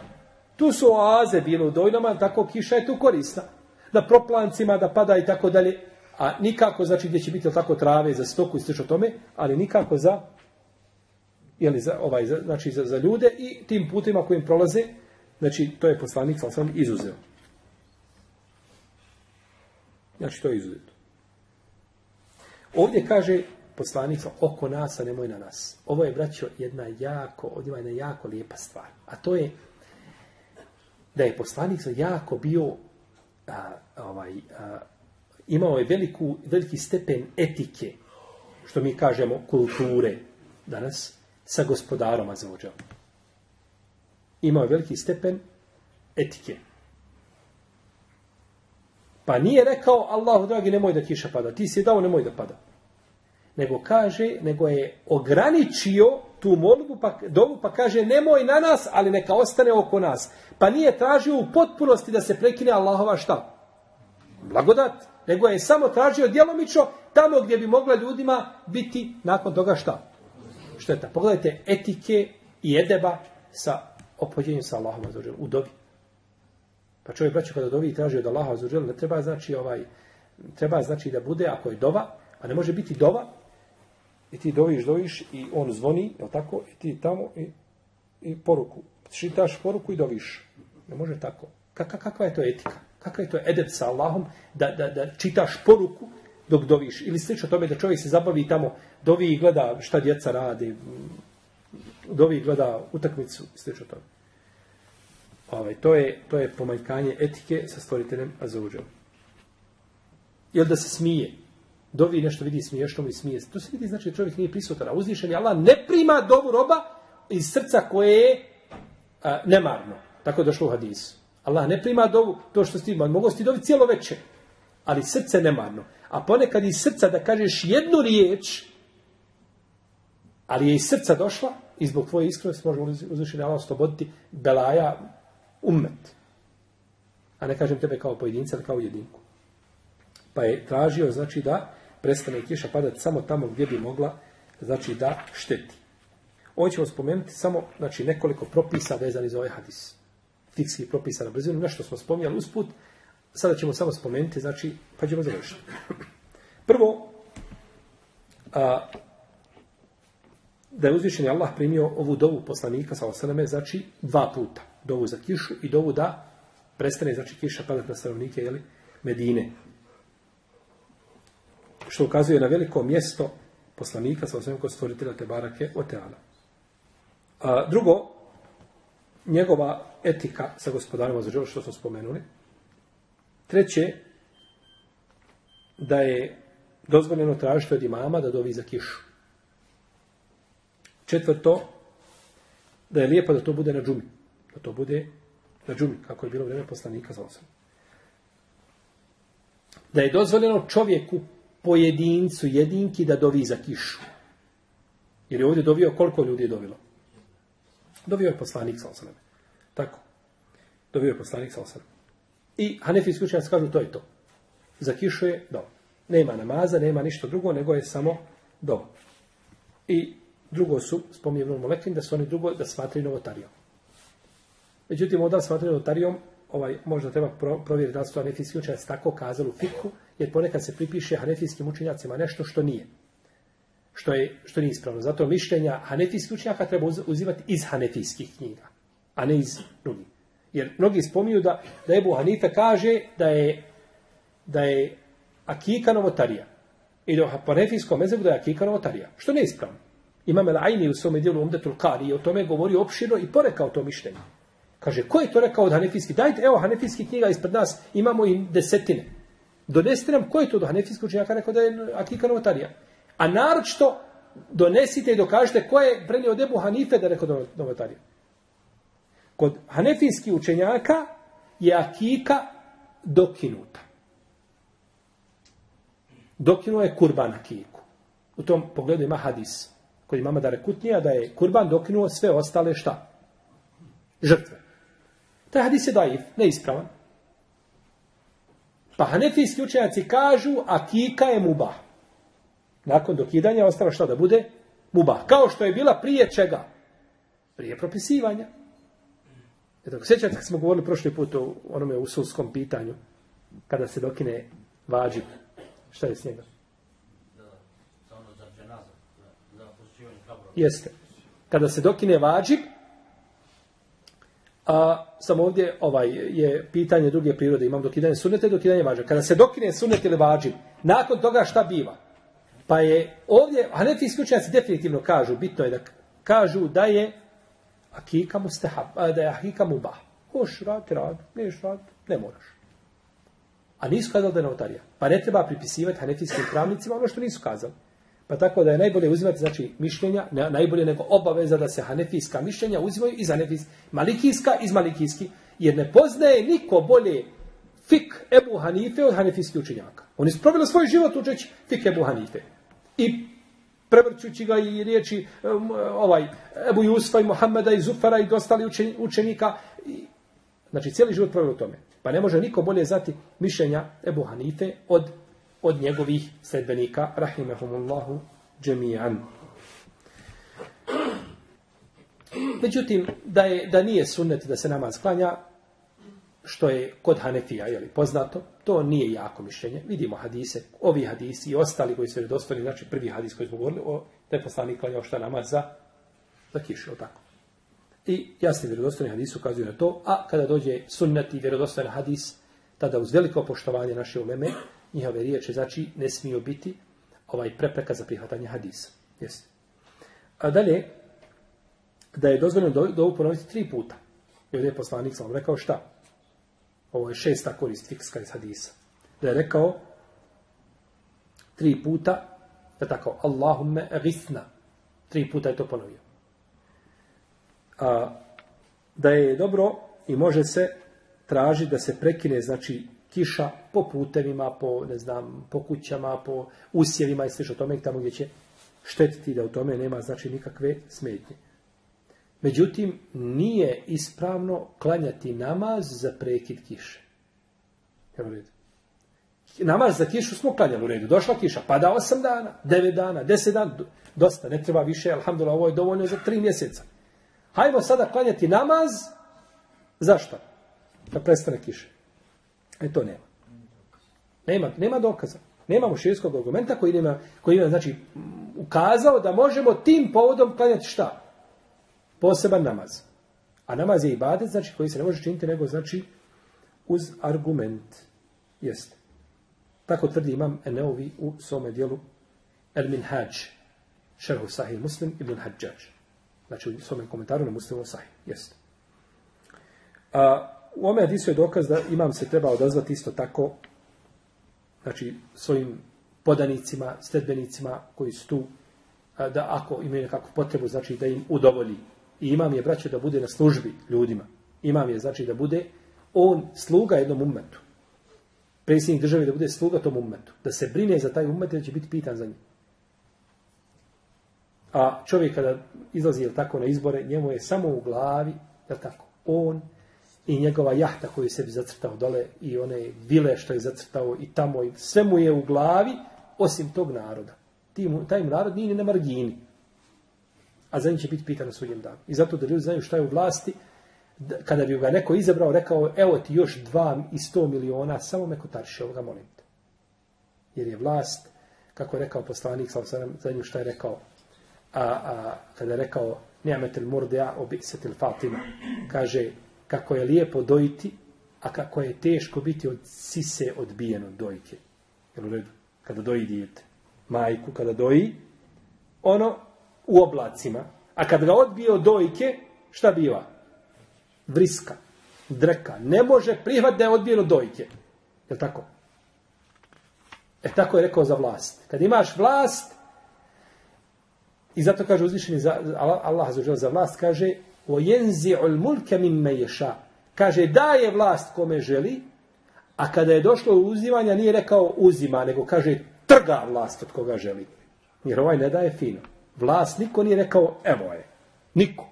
Tu su oaze bile u dolinama, tako kiša je tu korisna. Na proplancima da pada i tako dalje. A nikako, znači gdje će biti tako trave za stoku i slično tome, ali nikako za, jeli, za, ovaj, za, znači za, za ljude i tim putima kojim prolaze, znači to je poslanik sam izuzeo. Znači to je izuzeto. Ovdje kaže poslanica oko nas, a nemoj na nas. Ovo je, braćo, jedna jako, ovdje jedna jako lijepa stvar. A to je da je poslanik jako bio a, ovaj, a, imao je veliku, veliki stepen etike, što mi kažemo kulture danas, sa gospodarom Azođa. Imao je veliki stepen etike. Pa nije rekao, Allahu dragi, nemoj da kiša pada. Ti si je dao, nemoj da pada nego kaže, nego je ograničio tu molbu, pa, dovu, pa kaže nemoj na nas, ali neka ostane oko nas. Pa nije tražio u potpunosti da se prekine Allahova šta? Blagodat. Nego je samo tražio djelomično tamo gdje bi mogla ljudima biti nakon toga šta? Šteta. Pogledajte etike i edeba sa opođenjem sa Allahom u dobi. Pa čovjek braće kada dovi i traži od Allaha ne treba znači ovaj treba znači da bude ako je dova, a ne može biti dova I ti doviš, doviš i on zvoni, je tako? I ti tamo i, i poruku. Šitaš poruku i doviš. Ne može tako. Kaka, kakva je to etika? Kakva je to edep sa Allahom da, da, da čitaš poruku dok doviš? Ili slično tome da čovjek se zabavi tamo, dovi i gleda šta djeca radi, dovi i gleda utakmicu slično tome. Ovaj, to, je, to je pomanjkanje etike sa stvoriteljem Azuđom. Jel da se smije? dovi nešto vidi smiješno mi smije. To se vidi znači čovjek nije prisutan. A uzvišen je Allah ne prima dovu roba iz srca koje je a, nemarno. Tako je došlo u hadisu. Allah ne prima dovu to što ti ima. Mogu ti dovi cijelo veče. Ali srce nemarno. A ponekad iz srca da kažeš jednu riječ, ali je iz srca došla i zbog tvoje iskrenosti može uzvišen Allah osloboditi belaja ummet. A ne kažem tebe kao pojedinca, ali kao jedinku. Pa je tražio, znači, da prestane kiša padati samo tamo gdje bi mogla, znači da šteti. Ovo ćemo spomenuti samo znači, nekoliko propisa vezani za ovaj hadis. Fikski propisa na brzinu, nešto smo spominjali usput, sada ćemo samo spomenuti, znači, pa ćemo završiti. Prvo, a, da je uzvišen Allah primio ovu dovu poslanika, sa osaname, znači dva puta. Dovu za kišu i dovu da prestane, znači, kiša padat na stanovnike, jeli, Medine što ukazuje na veliko mjesto poslanika sa osvijem kod stvoritela te barake o teala. A, drugo, njegova etika sa gospodarima za što smo spomenuli. Treće, da je dozvoljeno tražiti od imama da dovi za kišu. Četvrto, da je lijepo da to bude na džumi. Da to bude na džumi, kako je bilo vreme poslanika za osam. Da je dozvoljeno čovjeku, pojedincu, jedinki da dovi za kišu. Jer je ovdje dovio, koliko ljudi je dovilo? Dovio je poslanik sa osam. Tako. Dovio je poslanik sa osam. I Hanefijski učenjaci kažu to je to. Za kišu je do. Nema namaza, nema ništa drugo, nego je samo do. I drugo su, spominjemo molekin, da su oni drugo, da smatraju novotarijom. Međutim, onda smatraju novotarijom, ovaj, možda treba pro, provjeriti da li su hanefijski učenjaci tako kazali u fiku, jer ponekad se pripiše hanefijskim učenjacima nešto što nije. Što, je, što nije ispravno. Zato mišljenja hanefijskih učenjaka treba uz- uzimati iz hanefijskih knjiga, a ne iz drugih. Jer mnogi spominju da, da Ebu Hanife kaže da je, da je akika novotarija. I da po hanefijskom mezebu da je akika novotarija. Što ne ispravno. Imam Al-Ajni u svome dijelu Umdetul Kari o tome govori opširno i porekao to mišljenje. Kaže, ko je to rekao od hanefijski? Dajte, evo, hanefijski knjiga ispred nas, imamo i desetine. Donesite nam, ko je to od hanefijskog učenjaka rekao da je akika novotarija? A naročito, donesite i dokažite ko je prenio od Ebu Hanife da je rekao da novotarija. Kod hanefijskih učenjaka je akika dokinuta. Dokinuo je kurban akiku. U tom pogledu ima hadis kod imama da rekutnija da je kurban dokinuo sve ostale šta? Žrtve. Taj hadis je daif, neispravan. Pa hanefijski učenjaci kažu akika je mubah. Nakon dokidanja ostalo šta da bude? Mubah. Kao što je bila prije čega? Prije propisivanja. Eto, sjećate kad smo govorili prošli put o onome usulskom pitanju, kada se dokine vađib, šta je s njega? Da, za ono za dženaza, za, za posjećivanje kabura. Jeste. Kada se dokine vađib, a samo ovdje ovaj je pitanje druge prirode, imam dokidanje sunnete, dokidanje vađib. Kada se dokine sunnet ili vađib, nakon toga šta biva? Pa je ovdje, a neki učenjaci definitivno kažu, bitno je da kažu da je akika mustahab, da je akika mubah. Hoš rad, rad, neš rad, ne moraš. A nisu kazali da je notarija. Pa ne treba pripisivati hanefijskim pravnicima ono što nisu kazali. Pa tako da je najbolje uzimati znači mišljenja, ne, najbolje nego obaveza da se hanefijska mišljenja uzimaju iz hanefijska, malikijska iz malikijski, jer ne poznaje niko bolje fik Ebu Hanife od hanefijskih učenjaka. Oni su proveli svoj život učeći fik Ebu Hanife. I prevrćući ga i riječi um, ovaj Ebu Jusfa i Mohameda i Zufara i dostali učen, učenika. I, znači cijeli život proveli u tome. Pa ne može niko bolje znati mišljenja Ebu Hanife od od njegovih sledbenika, rahimehumullahu džemijan. Međutim, da, je, da nije sunnet da se namaz klanja, što je kod Hanefija je li poznato, to nije jako mišljenje. Vidimo hadise, ovi hadisi i ostali koji su redostojni, znači prvi hadis koji smo govorili, o, da je poslanik klanjao šta namaz za, za kišu, tako. I jasni vjerodostojni hadis ukazuju na to, a kada dođe sunnet i vjerodostojni hadis, tada uz veliko poštovanje naše uleme, njihove riječi, znači ne smiju biti ovaj prepreka za prihvatanje hadisa. Jeste. A dalje, da je dozvoljeno do, do ponoviti tri puta. I ovdje je poslanik sam rekao šta? Ovo je šesta korist fikska iz hadisa. Da je rekao tri puta, da tako, Allahumme gisna. Tri puta je to ponovio. A, da je dobro i može se traži da se prekine, znači, kiša po putevima, po, ne znam, po kućama, po usjevima i slično tome, tamo gdje će štetiti da u tome nema, znači, nikakve smetnje. Međutim, nije ispravno klanjati namaz za prekid kiše. Evo redu. Namaz za kišu smo klanjali u redu. Došla kiša, pada 8 dana, 9 dana, 10 dana, dosta, ne treba više, alhamdulillah, ovo je dovoljno za 3 mjeseca. Hajmo sada klanjati namaz, zašto? Da prestane kiše. E to nema. Nema, nema dokaza. Nemamo širijskog argumenta koji ima, koji ima znači, ukazao da možemo tim povodom klanjati šta? Poseban namaz. A namaz je ibadet, znači koji se ne može činiti nego znači uz argument. Jeste. Tako tvrdi imam Eneovi u svome dijelu El Minhaj, šerhu sahih muslim ibn Hadžađ. Znači u svome komentaru na muslimu sahih. Jeste. A, u ome hadisu je dokaz da imam se treba odazvati isto tako znači svojim podanicima, sledbenicima koji su tu, da ako imaju nekakvu potrebu, znači da im udovolji. I imam je, braće, da bude na službi ljudima. Imam je, znači da bude on sluga jednom ummetu. Predsjednik države da bude sluga tom ummetu. Da se brine za taj ummet, da će biti pitan za njih. A čovjek kada izlazi jel tako na izbore, njemu je samo u glavi, jel tako, on i njegova jahta koju je sebi zacrtao dole i one vile što je zacrtao i tamo i sve mu je u glavi osim tog naroda. Tim, taj narod nije ni na margini. A za njih će biti pitan na sudnjem danu. I zato da ljudi znaju šta je u vlasti, kada bi ga neko izabrao, rekao, evo ti još dva i sto miliona, samo me kotarši, ovoga molim te. Jer je vlast, kako je rekao poslanik, sa za nju šta je rekao, a, a kada je rekao, nijametel murdea obisetil fatima, kaže, kako je lijepo dojiti, a kako je teško biti od sise odbijen od dojke. Jel u redu? Kada doji dijete. Majku kada doji, ono u oblacima. A kad ga odbije od dojke, šta biva? Vriska, dreka. Ne može prihvat da je odbijeno dojke. Je tako? E tako je rekao za vlast. Kad imaš vlast, i zato kaže uzvišeni za, Allah Allah za vlast, kaže وَيَنْزِعُ الْمُلْكَ مِمَّ يَشَا Kaže, daje vlast kome želi, a kada je došlo u uzimanja, nije rekao uzima, nego kaže, trga vlast od koga želi. Jer ovaj ne daje fino. Vlast niko nije rekao, evo je. Niko.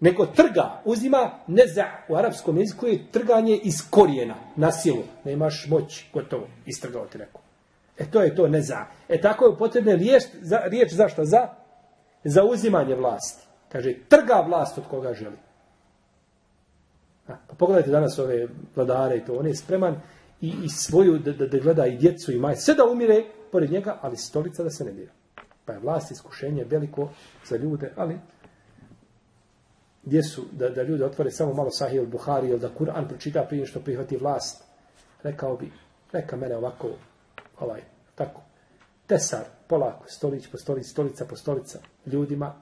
Nego trga, uzima, ne za, u arapskom jeziku je trganje iz korijena, na silu. Nemaš moć, gotovo, istrgao ti neko. E to je to, ne za. E tako je potrebna riječ, za, riječ zašto? Za, za uzimanje vlasti. Kaže, trga vlast od koga želi. A, pa pogledajte danas ove vladare i to. On je spreman i, i svoju, da, da, da gleda i djecu i maj. Sve da umire pored njega, ali stolica da se ne dira. Pa je vlast iskušenje veliko za ljude, ali gdje su da, da ljude otvore samo malo sahih al-Buhari ili da Kur'an pročita prije što prihvati vlast. Rekao bi, neka mene ovako, ovaj, tako, tesar, polako, stolić po stolici, stolica po stolica, ljudima,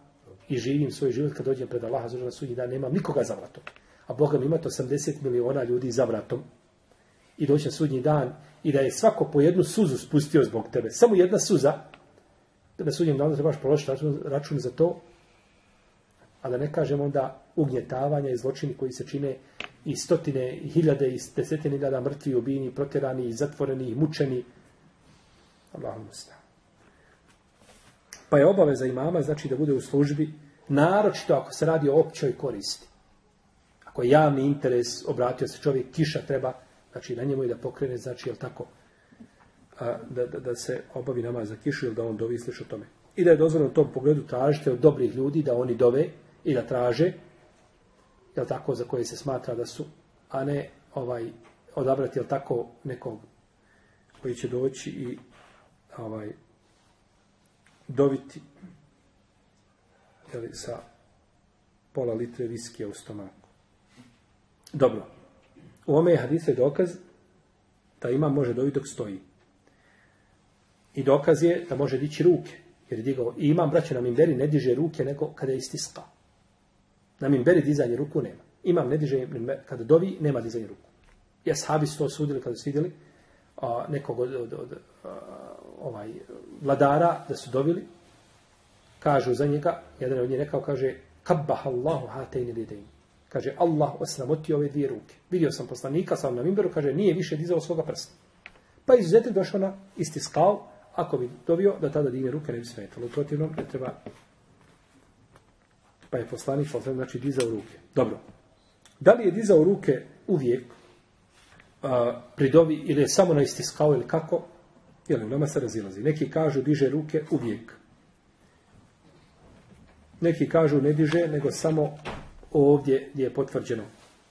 i živim svoj život kad dođem pred Allaha za sudnji dan, nemam nikoga za vratom. A Boga mi ima 80 miliona ljudi za vratom. I doći sudnji dan i da je svako po jednu suzu spustio zbog tebe. Samo jedna suza. Da na sudnjem danu trebaš položiti račun, račun za to. A da ne kažem onda ugnjetavanja i zločini koji se čine i stotine, i hiljade, i desetine hiljada mrtvi, ubijeni, protjerani, zatvoreni, mučeni. Allahum ustav. Pa je obaveza imama, znači da bude u službi, naročito ako se radi o općoj koristi. Ako je javni interes, obratio se čovjek, kiša treba, znači na njemu je da pokrene, znači, jel tako, a, da, da, da se obavi namaz za kišu ili da on dovi sliš o tome. I da je dozvoljeno u tom pogledu tražite od dobrih ljudi da oni dove i da traže, jel tako, za koje se smatra da su, a ne ovaj odabrati, jel tako, nekog koji će doći i ovaj, doviti jeli, sa pola litre viskija u stomaku. Dobro. U ome je hadise dokaz da ima može dobiti dok stoji. I dokaz je da može dići ruke. Jer je digao, i imam braće na mimberi, ne diže ruke nego kada je istiska. Na mimberi dizanje ruku nema. Imam ne diže, kada dovi, nema dizanje ruku. Ja sahabi su to osudili kada su vidjeli a, nekog od, od, od a, ovaj vladara da su dobili kažu za njega jedan od njih rekao kaže kabbah Allahu hatayn lidayn kaže Allah osramoti ove dvije ruke. Vidio sam poslanika sam na minberu kaže nije više dizao svoga prsta. Pa izuzetno došao na istiskao ako bi dobio da tada digne ruke ne bi smetalo. Protivno ne treba. Pa je poslanik znači dizao ruke. Dobro. Da li je dizao ruke uvijek a, pridovi ili je samo na istiskao ili kako? Jel, u nama se razilazi. Neki kažu diže ruke uvijek. Neki kažu ne diže, nego samo ovdje gdje je potvrđeno.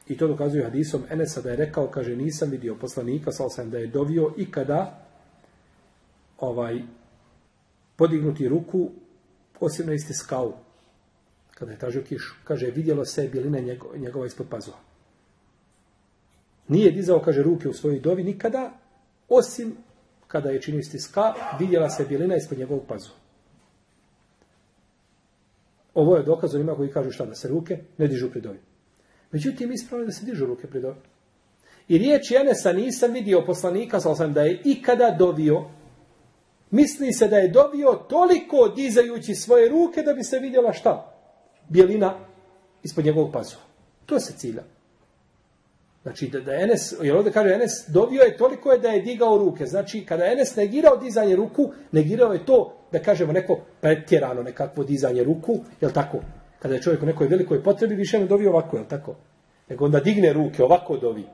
I to dokazuje hadisom Enesa da je rekao, kaže, nisam vidio poslanika, sal sam da je dovio i kada ovaj, podignuti ruku, osim na isti skalu, kada je tražio kišu. Kaže, vidjelo se bilina njegova, njegova ispod pazuha. Nije dizao, kaže, ruke u svojoj dovi nikada, osim kada je činio istiska, vidjela se bilina ispod njegovog pazu. Ovo je dokaz onima koji kažu šta da se ruke ne dižu pri dovi. Međutim, ispravno je da se dižu ruke pri dovi. I riječ Jenesa nisam vidio poslanika, sa sam da je ikada dovio, misli se da je dovio toliko dizajući svoje ruke da bi se vidjela šta? Bjelina ispod njegovog pazu. To se cilja. Znači, da, da Enes, jer ovdje kaže Enes, dovio je toliko je da je digao ruke. Znači, kada Enes negirao dizanje ruku, negirao je to, da kažemo, neko pretjerano nekakvo dizanje ruku, jel tako? Kada je čovjek u nekoj velikoj potrebi, više ne dovi ovako, jel tako? Nego onda digne ruke, ovako dovi.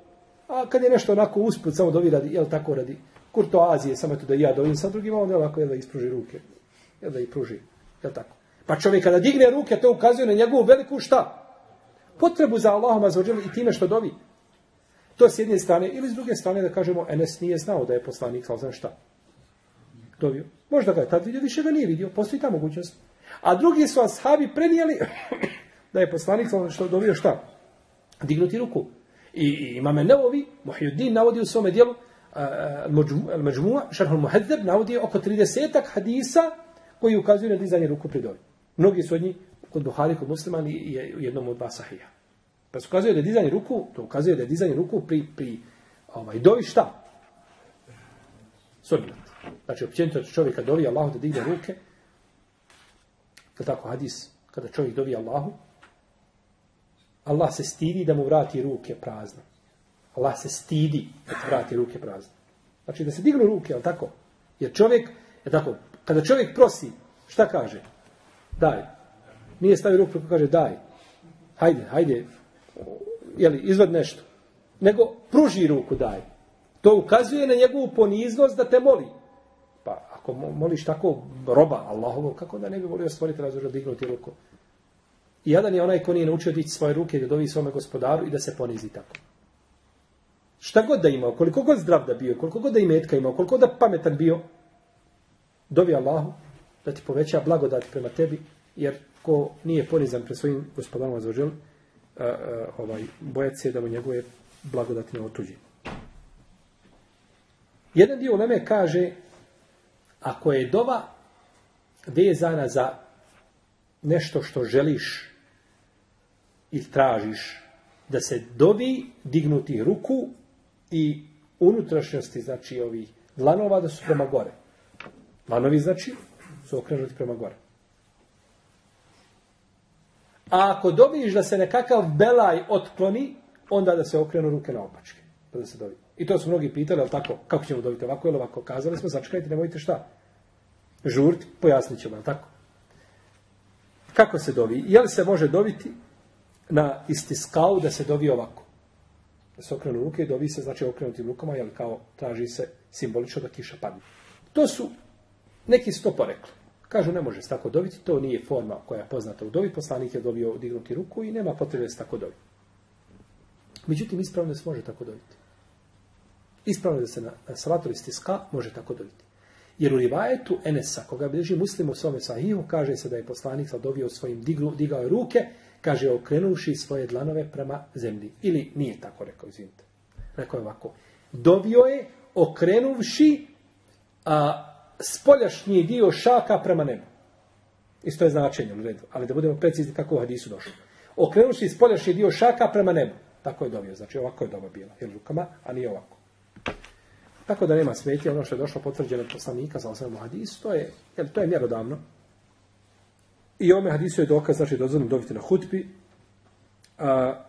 A kad je nešto onako usput, samo dovi radi, jel tako radi? Kurto Azije, samo to da ja dovim sa drugima, onda ovako, jel da ispruži ruke. Jel da ih pruži, jel tako? Pa čovjek kada digne ruke, to ukazuje na njegovu veliku šta? Potrebu za Allahom azzawajal i time što dovi. To s jedne strane, ili s druge strane da kažemo, Enes nije znao da je poslanik, ali znam šta. Dobio. Možda ga je tad vidio, više ga nije vidio, postoji ta mogućnost. A drugi su ashabi prenijeli <coughs> da je poslanik, sal što dobio šta? Dignuti ruku. I, i imame Nevovi, Muhyuddin navodi u svome dijelu, Al-Majmu'a, Šarhul Muhadzeb, navodi oko 30 hadisa koji ukazuju na dizanje ruku pri dobi. Mnogi su od njih kod Buhari, kod muslima, je jednom od dva sahija. Pa se ukazuje da je dizanje ruku, to ukazuje da je dizanje ruku pri, pri ovaj, dovi šta? Sunnet. Znači, općenito čovjeka dovi Allahu da digne ruke, je tako hadis, kada čovjek dovi Allahu, Allah se stidi da mu vrati ruke prazne. Allah se stidi da ti vrati ruke prazne. Znači, da se dignu ruke, ali tako? Jer čovjek, je tako, kada čovjek prosi, šta kaže? Daj. Nije stavio ruku, kaže daj. Hajde, hajde, jeli, izved nešto. Nego pruži ruku daj. To ukazuje na njegovu poniznost da te moli. Pa ako moliš tako roba Allahovog, kako da ne bi volio stvoriti razloža dignuti ruku? I jedan je onaj ko nije naučio dići svoje ruke da dovi svome gospodaru i da se ponizi tako. Šta god da imao, koliko god zdrav da bio, koliko god da imetka imao, koliko da pametan bio, dovi Allahu da ti poveća blagodati prema tebi, jer ko nije ponizan pre svojim gospodarom a, ovaj, bojati se da mu njegove blagodati ne otuđi. Jedan dio Leme kaže, ako je dova vezana za nešto što želiš i tražiš, da se dovi dignuti ruku i unutrašnjosti, znači ovih dlanova, da su prema gore. Dlanovi, znači, su okrenuti prema gore. A ako dobiš da se nekakav belaj otkloni, onda da se okrenu ruke na opačke. Pa da se dobi. I to su mnogi pitali, ali tako, kako ćemo dobiti ovako ili ovako? Kazali smo, začekajte, nemojte šta? Žurti, pojasnit ćemo, ali tako? Kako se dovi? Je li se može dobiti na istiskau da se dovi ovako? Da se okrenu ruke i dovi se, znači okrenutim rukama, jel kao traži se simbolično da kiša padne. To su, neki su to porekli. Kažu, ne može se tako dobiti, to nije forma koja je poznata u dovi, poslanik je dobio dignuti ruku i nema potrebe se tako dobi. Međutim, ispravno se može tako dobiti. Ispravno da se na, na salatu stiska može tako dobiti. Jer u rivajetu Enesa, koga bilježi muslim u svome sahihu, kaže se da je poslanik sad dobio svojim diglu, digao ruke, kaže okrenuši svoje dlanove prema zemlji. Ili nije tako rekao, izvinite. Rekao je ovako. Dobio je okrenuvši a, spoljašnji dio šaka prema nebu. Isto je značenje u redu, ali da budemo precizni kako u hadisu došlo. Okrenuši spoljašnji dio šaka prema nebu. Tako je dobio, znači ovako je doba bila, jer rukama, a nije ovako. Tako da nema smetje, ono što je došlo potvrđeno od poslanika za osnovu hadisu, to je, jel, to je mjerodavno. I ome hadisu je dokaz, znači dozvoljno dobiti na hutbi. A,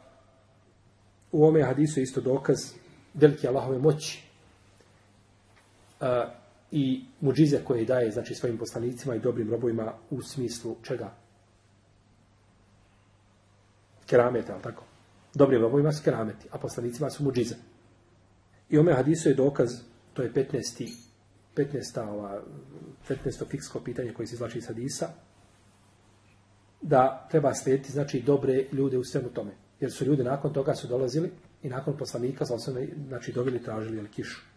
u ome hadisu je isto dokaz velike Allahove moći. A, i muđize koje daje znači svojim poslanicima i dobrim robovima u smislu čega? Kerameta, ali tako? Dobrim robovima su kerameti, a poslanicima su muđize. I ome hadisu je dokaz, to je 15. 15. Ova, 15. fiksko pitanje koje se izlači iz hadisa, da treba slijediti, znači, dobre ljude u svemu tome. Jer su ljudi nakon toga su dolazili i nakon poslanika, znači, dobili, tražili ili kišu.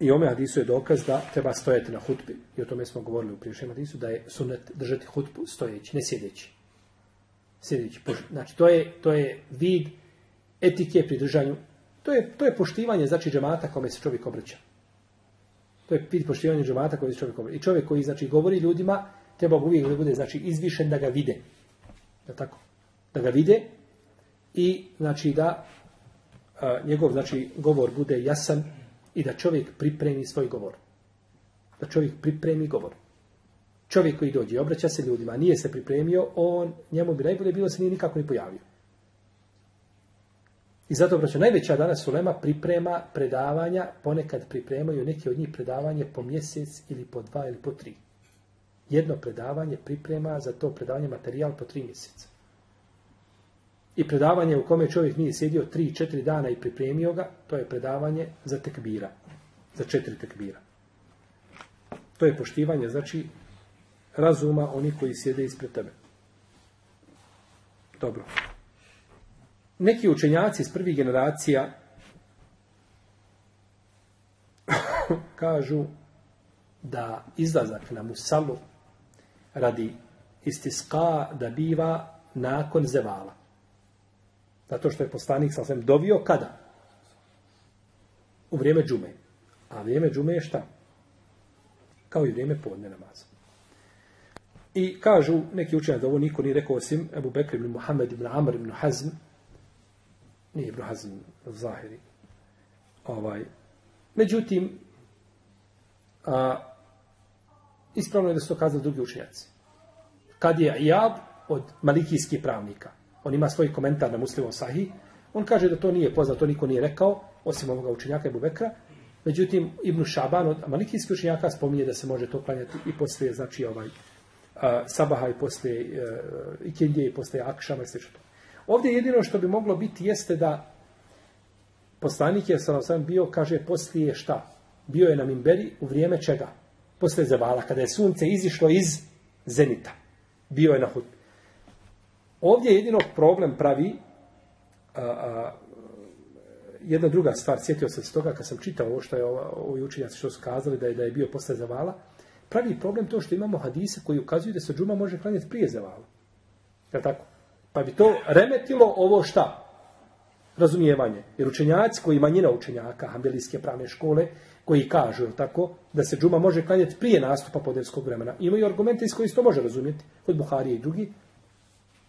I ome hadisu je dokaz da treba stojati na hutbi. I o tome smo govorili u priješnjem hadisu, da je sunet držati hutbu stojeći, ne sjedeći. Sjedeći. Znači, to je, to je vid etike pri držanju. To je, to je poštivanje, znači, džemata kome se čovjek obraća. To je vid poštivanja džemata kome se čovjek obraća. I čovjek koji, znači, govori ljudima, treba uvijek da bude, znači, izvišen da ga vide. Da tako? Da ga vide i, znači, da a, njegov znači govor bude jasan i da čovjek pripremi svoj govor. Da čovjek pripremi govor. Čovjek koji dođe i obraća se ljudima, a nije se pripremio, on, njemu bi najbolje bilo se nije nikako ni pojavio. I zato, braćo, najveća danas ulema priprema predavanja, ponekad pripremaju neki od njih predavanje po mjesec ili po dva ili po tri. Jedno predavanje priprema za to predavanje materijal po tri mjeseca. I predavanje u kome čovjek nije sjedio tri, četiri dana i pripremio ga, to je predavanje za tekbira. Za četiri tekbira. To je poštivanje, znači, razuma oni koji sjede ispred tebe. Dobro. Neki učenjaci iz prvih generacija <laughs> kažu da izlazak na musalu radi istiska da biva nakon zevala. Zato što je poslanik sa svem dovio kada? U vrijeme džume. A vrijeme džume je šta? Kao i vrijeme podne namaza. I kažu neki učenjaci da ovo niko nije rekao osim Ebu Bekr ibn Muhammed ibn Amr ibn Hazm nije Ibn Hazm Zahiri. Ovaj. Međutim, a, ispravno je da su to kazali drugi učenjaci. Kad je Iyab od malikijskih pravnika, on ima svoj komentar na muslimom sahih, on kaže da to nije poznato, to niko nije rekao, osim ovoga učenjaka Ebu Bekra. Međutim, Ibn Šaban od malikijskih učenjaka spominje da se može to klanjati i poslije, znači, ovaj, a, sabaha i poslije e, uh, ikindije i poslije akšama i sl. Ovdje jedino što bi moglo biti jeste da poslanik je sam bio, kaže, poslije šta? Bio je na Mimberi u vrijeme čega? Poslije Zevala, kada je sunce izišlo iz Zenita. Bio je na hutbi. Ovdje jedino problem pravi a, a, jedna druga stvar, sjetio sam se toga kad sam čitao ovo što je ovi učenjaci što su kazali da je, da je bio posle Zavala, pravi problem to što imamo hadise koji ukazuju da se džuma može klanjati prije Zavala. Je tako? Pa bi to remetilo ovo šta? Razumijevanje. Jer učenjaci koji manjina učenjaka, hambelijske pravne škole, koji kažu, je tako, da se džuma može klanjati prije nastupa podevskog vremena, imaju argumente iz koji se to može razumjeti, kod Buharije i drugi,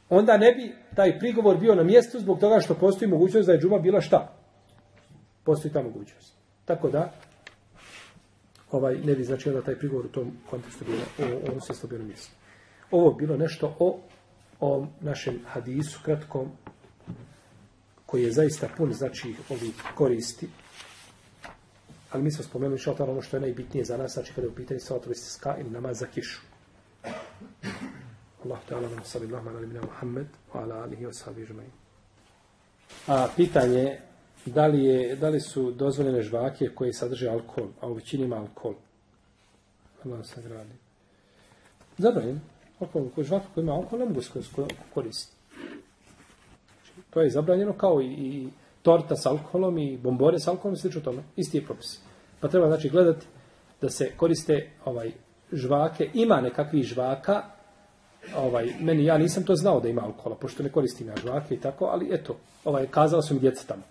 onda ne bi taj prigovor bio na mjestu zbog toga što postoji mogućnost da je džuma bila šta? Postoji ta mogućnost. Tako da, ovaj ne bi značio da taj prigovor u tom kontekstu bilo, u ovom bio bilo mjestu. Ovo bilo nešto o o našem hadisu kratkom koji je zaista pun znači ovih koristi ali mi smo spomenuli što ono što je najbitnije za nas znači kada je u pitanju salatu ska ili namaz za kišu Allah ta'ala nam sabi Allahuma ala limina Muhammed wa ala alihi wa sabi žmajim a pitanje da li, je, da li su dozvoljene žvake koje sadrže alkohol a u većini ima alkohol Allah se gradi zabranjeno alkohol, koji žvaka koji ima alkohol, ne mogu se koristiti. Znači, to je zabranjeno kao i, i torta s alkoholom i bombore s alkoholom i slično tome. Isti je propis. Pa treba znači gledati da se koriste ovaj žvake. Ima nekakvih žvaka, ovaj, meni ja nisam to znao da ima alkohola, pošto ne koristim ja žvake i tako, ali eto, ovaj, kazao su mi djeca tamo.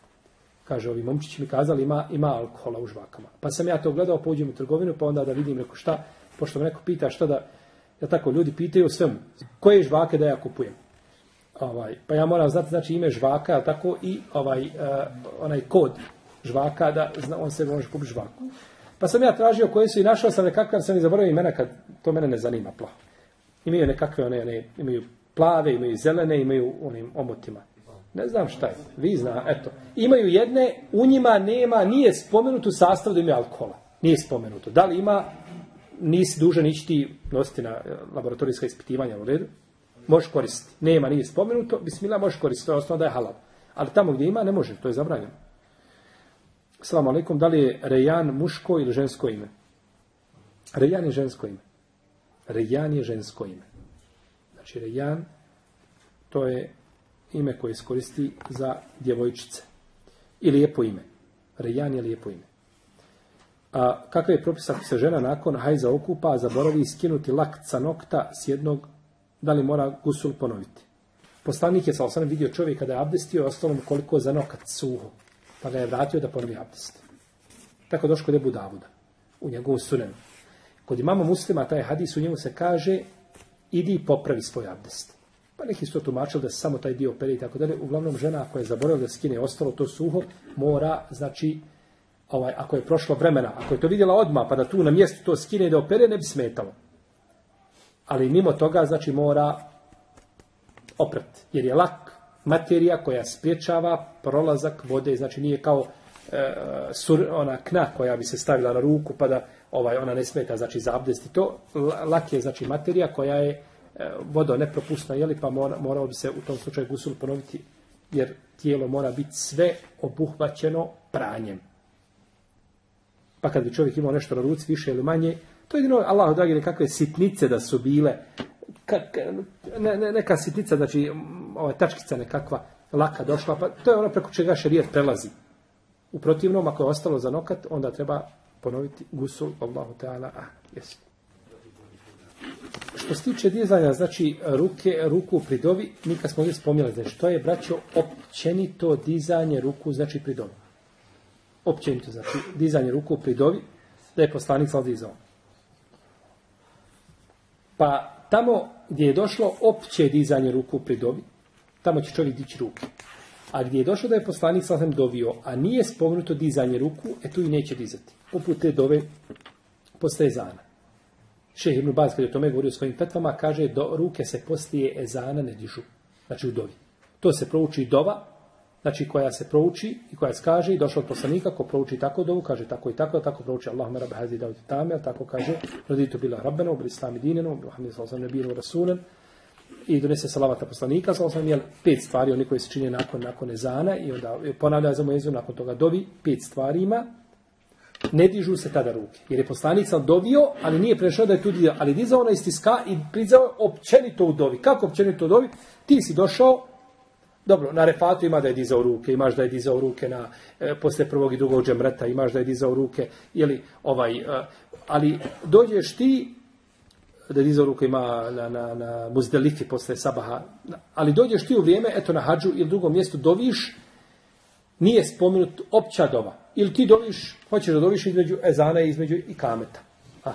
Kaže, ovi momčići mi kazali, ima, ima alkohola u žvakama. Pa sam ja to gledao, pođem u trgovinu, pa onda da vidim, neko šta, pošto me neko pita šta da, Ja tako ljudi pitaju svemu. Koje žvake da ja kupujem? Ovaj, pa ja moram znati znači ime žvaka, al tako i ovaj uh, onaj kod žvaka da zna, on se može kupiti žvaku. Pa sam ja tražio koje su i našao sam nekakve, sam i zaboravio imena kad to mene ne zanima pla. Imaju nekakve one, one imaju plave, imaju zelene, imaju onim omotima. Ne znam šta je. Vi zna, eto. Imaju jedne, u njima nema, nije spomenuto sastav da ima alkohola. Nije spomenuto. Da li ima nisi dužan ići ti nositi na eh, laboratorijska ispitivanja u redu, možeš koristiti. Nema, nije spomenuto, bismillah, možeš koristiti, to je osnovno da je halal. Ali tamo gdje ima, ne može, to je zabranjeno. Salamu alaikum, da li je Rejan muško ili žensko ime? Rejan je žensko ime. Rejan je žensko ime. Znači, Rejan, to je ime koje se koristi za djevojčice. I lijepo ime. Rejan je lijepo ime. A kakav je propis ako se žena nakon hajza okupa, zaboravi skinuti lak sa nokta s jednog, da li mora gusul ponoviti? Poslanik je sa osanem vidio čovjeka da je abdestio, ostalom koliko za nokat suho, pa ga je vratio da ponovi abdest. Tako došlo kod Ebu Davuda, u njegovu sunenu. Kod imamo muslima, taj hadis u njemu se kaže, idi i popravi svoj abdest. Pa neki su to tumačili da se samo taj dio pere i tako dalje. Uglavnom žena ako je zaboravila da skine ostalo to suho, mora, znači, ovaj, ako je prošlo vremena, ako je to vidjela odma pa da tu na mjestu to skine i da opere, ne bi smetalo. Ali mimo toga, znači, mora oprat. Jer je lak materija koja spriječava prolazak vode, znači nije kao e, e sur, ona kna koja bi se stavila na ruku pa da ovaj ona ne smeta znači za abdest i to lak je znači materija koja je e, vodo nepropusna jeli pa mora, morao bi se u tom slučaju gusul ponoviti jer tijelo mora biti sve obuhvaćeno pranjem. Pa kad bi čovjek imao nešto na ruci više ili manje to je jedino Allah dragi nekakve sitnice da su bile. Kak, ne, ne, neka sitnica znači ova tačkica nekakva laka došla pa to je ono preko čega šerijat prelazi. U protivnom ako je ostalo za nokat onda treba ponoviti gusul Allahu Teala. Ah, jesu. Što se tiče dizanja, znači ruke, ruku pri dovi, mi kad smo ovdje spomljali, znači što je, braćo, općenito dizanje ruku, znači pri dovi. Općenito, znači dizanje ruku pri dovi, da je poslanik sad dizao. Pa tamo gdje je došlo opće dizanje ruku pri dovi, tamo će čovjek dići ruke. A gdje je došlo da je poslanik sasvim dovio, a nije spomenuto dizanje ruku, e tu i neće dizati. Poput te dove posle ezana. Šeh Ibn Baz, kada je o tome govorio svojim petvama, kaže do ruke se poslije ezana ne dižu. Znači u dovi. To se prouči dova, znači koja se prouči i koja se kaže i došlo od poslanika, ko prouči tako dovu, kaže tako i tako, tako prouči Allahumma rabbi hazi da tamel, tako kaže, raditu bila rabbena, u islami dinenu, u Muhammed sallam nebinu rasulen, i donese salavata poslanika, sa osam jel pet stvari, oni koji se čine nakon, nakon ezana i onda e, ponavlja za mojezu, nakon toga dovi, pet stvari ima, ne dižu se tada ruke. Jer je poslanik sam dovio, ali nije prešao da je tu dizao, ali dizao na istiska i prizao općenito u dovi. Kako općenito u dovi? Ti si došao, dobro, na refatu ima da je dizao ruke, imaš da je dizao ruke na, e, posle prvog i drugog džemreta, imaš da je dizao ruke, ili ovaj, e, ali dođeš ti, da dizao ruku ima na, na, na muzdelifi posle sabaha. Ali dođeš ti u vrijeme, eto na hađu ili drugom mjestu doviš, nije spomenut opća dova. Ili ti doviš, hoćeš da doviš između ezana i između i kameta. A,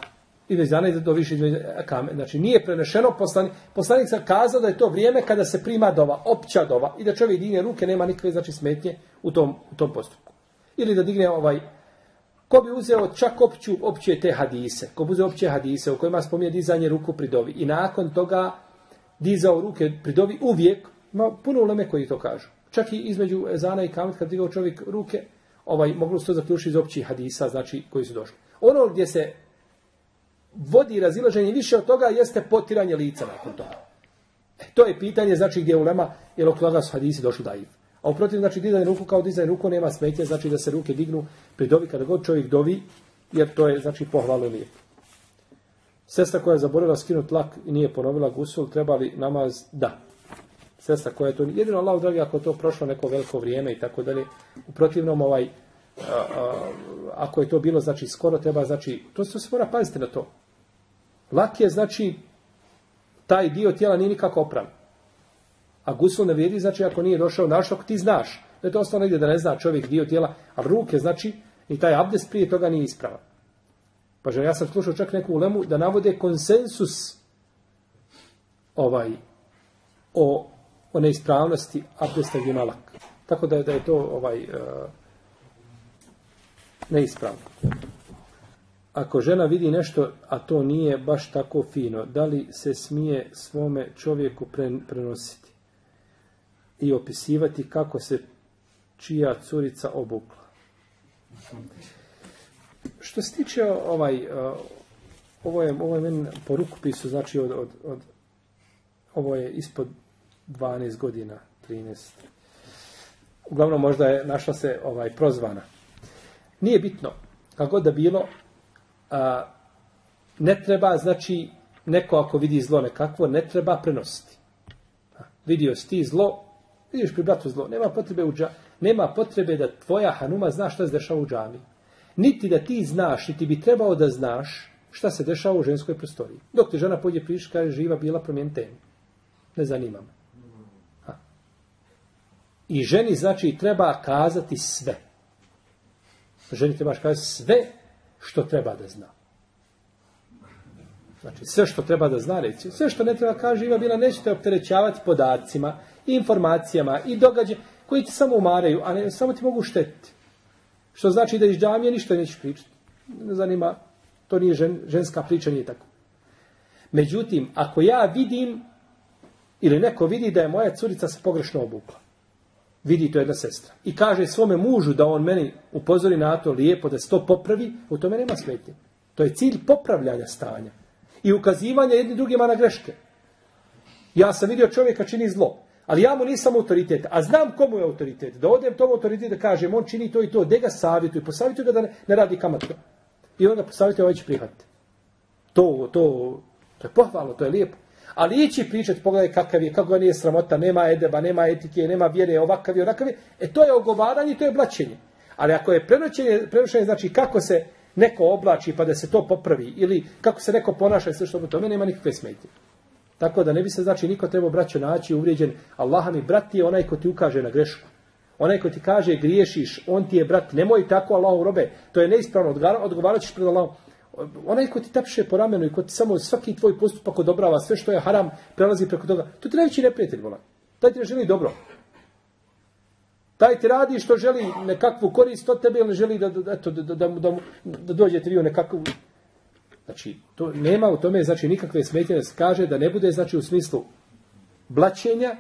između ezana i doviš između kameta. Znači nije prenešeno, poslanik, poslanik sam kazao da je to vrijeme kada se prima dova, opća dova, i da čovjek digne ruke, nema nikakve znači smetnje u tom, u tom postupku. Ili da digne ovaj, Ko bi uzeo čak opću, opće te hadise, ko bi uzeo opće hadise u kojima spominje dizanje ruku pri dovi i nakon toga dizao ruke pri dovi uvijek, ima puno uleme koji to kažu. Čak i između Ezana i Kamet kad digao čovjek ruke, ovaj, moglo se to zaključiti iz općih hadisa, znači koji su došli. Ono gdje se vodi razilaženje više od toga jeste potiranje lica nakon toga. E, to je pitanje, znači gdje ulema, jer oko toga su hadisi došli da A uprotiv, znači, dizanje ruku kao dizanje ruku nema smetje, znači da se ruke dignu pri dovi kada god čovjek dovi, jer to je, znači, pohvalo lijepo. Sestra koja je zaboravila skinut lak i nije ponovila gusul, treba li namaz? Da. Sestra koja je to, jedino Allah, dragi, ako to prošlo neko veliko vrijeme i tako dalje, u protivnom, ovaj, a, a, ako je to bilo, znači, skoro treba, znači, to se mora paziti na to. Lak je, znači, taj dio tijela nije nikako opravljen. A gusul ne vrijedi, znači ako nije došao našok, ti znaš. Da je to ostalo negdje da ne zna čovjek dio tijela, a ruke, znači, i taj abdest prije toga nije ispravan. Pa že ja sam slušao čak neku ulemu da navode konsensus ovaj o, o neispravnosti abdesta gdje malak. Tako da je, da je to ovaj uh, neispravno. Ako žena vidi nešto, a to nije baš tako fino, da li se smije svome čovjeku prenositi? I opisivati kako se čija curica obukla. Što se tiče uh, ovaj, uh, ovo je, ovo je meni po rukopisu, znači od, od, od, ovo je ispod 12 godina, 13. Uglavnom možda je našla se ovaj prozvana. Nije bitno, kako da bilo, a, ne treba, znači, neko ako vidi zlo nekakvo, ne treba prenositi. A, vidio si ti zlo, Vidiš pri bratu zlo, nema potrebe, u dža, nema potrebe da tvoja hanuma zna šta se dešava u džami. Niti da ti znaš, niti bi trebao da znaš šta se dešava u ženskoj prostoriji. Dok ti žena pođe priš, kaže živa, bila, promijen temu. Ne zanima me. Ha. I ženi znači treba kazati sve. Ženi trebaš kazati sve što treba da zna. Znači, sve što treba da zna reći, sve što ne treba kaže, živa bila nećete opterećavati podacima, i informacijama, i događaj koji ti samo umaraju, a ne, samo ti mogu štetiti. Što znači da iz džamije ništa nećeš pričati. Ne zanima, to nije žen, ženska priča, nije tako. Međutim, ako ja vidim, ili neko vidi da je moja curica se pogrešno obukla, vidi to jedna sestra, i kaže svome mužu da on meni upozori na to lijepo, da se to popravi, u tome nema smetnje. To je cilj popravljanja stanja i ukazivanja jedni drugima na greške. Ja sam vidio čovjeka čini zlo, ali ja mu nisam autoritet, a znam komu je autoritet. Da odem tom autoritet da kažem, on čini to i to, da ga savjetuju, posavjetuju ga da ne, ne radi kamatno. I onda ga posavjetuje, ovaj će prihvatiti. To, to, to je pohvalno, to je lijepo. Ali ići pričati, pogledaj kakav je, kako ga nije sramota, nema edeba, nema etike, nema vjere, ovakav je, onakav je, e to je ogovaranje, to je blaćenje. Ali ako je prenoćenje, prenoćenje znači kako se neko oblači pa da se to popravi ili kako se neko ponaša i sve što u tome nema nikakve smetnje. Tako da ne bi se znači niko trebao braćo naći uvrijeđen. Allah mi brat je onaj ko ti ukaže na grešku. Onaj ko ti kaže griješiš, on ti je brat. Nemoj tako Allahu robe. To je neispravno. Odgovarat ćeš pred Allahom. Onaj ko ti tapše po ramenu i ko ti samo svaki tvoj postupak odobrava, sve što je haram, prelazi preko toga. To ti najveći neprijatelj, vola. Taj ti ne želi dobro. Taj ti radi što želi nekakvu korist od tebe ili ne želi da, da, eto, da, da, da, da dođete vi u nekakvu... Znači, to nema u tome znači nikakve smetje da se kaže da ne bude znači u smislu blaćenja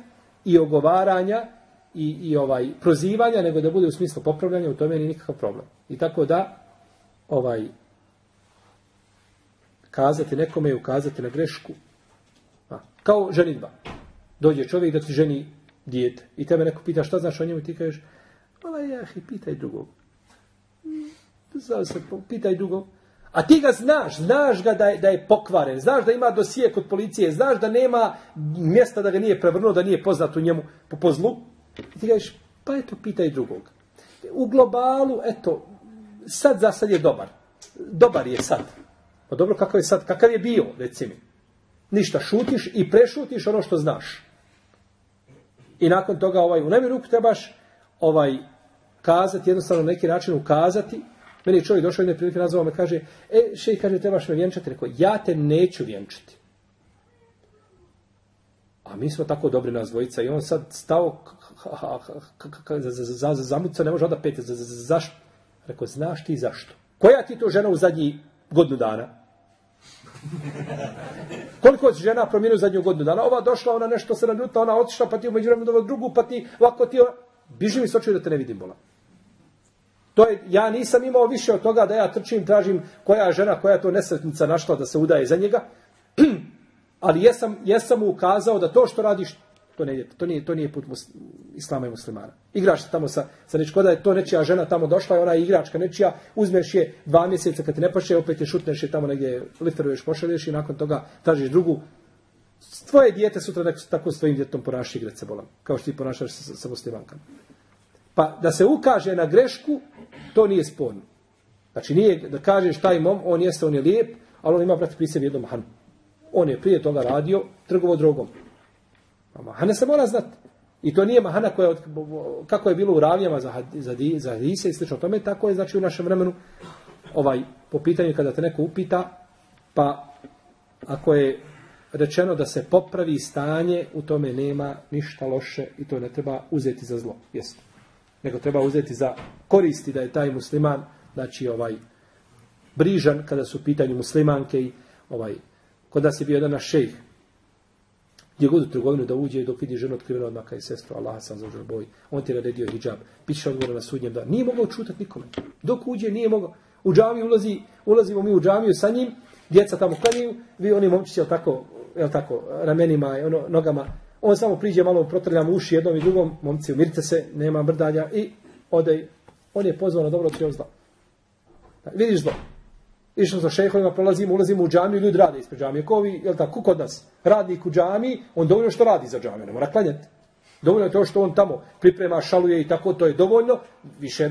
i ogovaranja i, i ovaj prozivanja, nego da bude u smislu popravljanja, u tome nije nikakav problem. I tako da ovaj kazati nekome i ukazati na grešku. A, kao ženitba. Dođe čovjek da ti ženi dijete. I tebe neko pita šta znaš o njemu i ti kažeš, hvala ja, pitaj drugog. Mm, Znao se, pitaj drugog. A ti ga znaš, znaš ga da je, da je pokvaren, znaš da ima dosije kod policije, znaš da nema mjesta da ga nije prevrnuo, da nije poznat u njemu po, po zlu. I ti kažeš, pa eto, pitaj drugog. U globalu, eto, sad za sad je dobar. Dobar je sad. Pa dobro, kakav je sad, kakav je bio, reci mi. Ništa, šutiš i prešutiš ono što znaš. I nakon toga ovaj u nebi ruku trebaš ovaj kazati, jednostavno neki način ukazati. Meni je čovjek došao jedne prilike nazvao me kaže, e, še kaže, trebaš me vjenčati. Rekao, ja te neću vjenčati. A mi smo tako dobri nas dvojica i on sad stao za zamuca, ne može onda peti. Zašto? Rekao, znaš ti zašto? Koja ti to žena u zadnji godinu dana? <laughs> Koliko je žena promijenio zadnju godinu dana? Ova došla, ona nešto se nadljuta, ona otišla, pa ti umeđu vremenu drugu, pa ti ovako ti... ona... Biži mi s očiju da te ne vidim, bola. To je, ja nisam imao više od toga da ja trčim, tražim koja žena, koja to nesretnica našla da se udaje za njega. <clears throat> Ali jesam, jesam mu ukazao da to što radiš, to, ne, to, nije, to nije put mus, islama i muslimana. Igraš se tamo sa, sa nečko, da je to nečija žena tamo došla, ona je igračka nečija, uzmeš je dva mjeseca kad te ne paše, opet je šutneš je tamo negdje, lifteruješ, pošalješ i nakon toga tražiš drugu. Tvoje dijete sutra tako s tvojim djetom ponaši igrat se bolam, kao što ti ponašaš sa, sa muslimankama. Pa da se ukaže na grešku, to nije sporno. Znači nije da kažeš taj mom, on jeste, on je lijep, ali on ima, brate, pri sebi jednom mahanu. On je prije toga radio trgovo drogom. Pa A mahana se mora znati. I to nije mahana koja, kako je bilo u ravnjama za, za, za rise i slično tome, tako je znači u našem vremenu ovaj, po pitanju kada te neko upita, pa ako je rečeno da se popravi stanje, u tome nema ništa loše i to ne treba uzeti za zlo. Jeste. Nego treba uzeti za koristi da je taj musliman, znači ovaj, brižan kada su u pitanju muslimanke i ovaj, kod nas je bio jedan naš šejh, gdje god u trgovinu da uđe dok vidi ženu otkrivenu odmah kaj sestru, Allah sam zaođer boj, on ti je naredio hijab, piše odgovor na sudnjem da nije mogao čutati nikome. Dok uđe nije mogao. U džamiju ulazi, ulazimo mi u džamiju sa njim, djeca tamo klanjaju, vi oni momčići, jel tako, jel tako, ramenima, ono, nogama, on samo priđe malo, protrljam uši jednom i drugom, momci, umirite se, nema mrdanja i odej. on je pozvao na dobro otkrio zlo. Da, Vidiš zlo, Išao sa šehovima, prolazimo, ulazimo u džamiju, ljudi rade ispred džamije. Ko vi, jel tako, kod nas, radnik u džamiji, on dovoljno što radi za džamiju, ne mora klanjati. Dovoljno je to što on tamo priprema, šaluje i tako, to je dovoljno. Više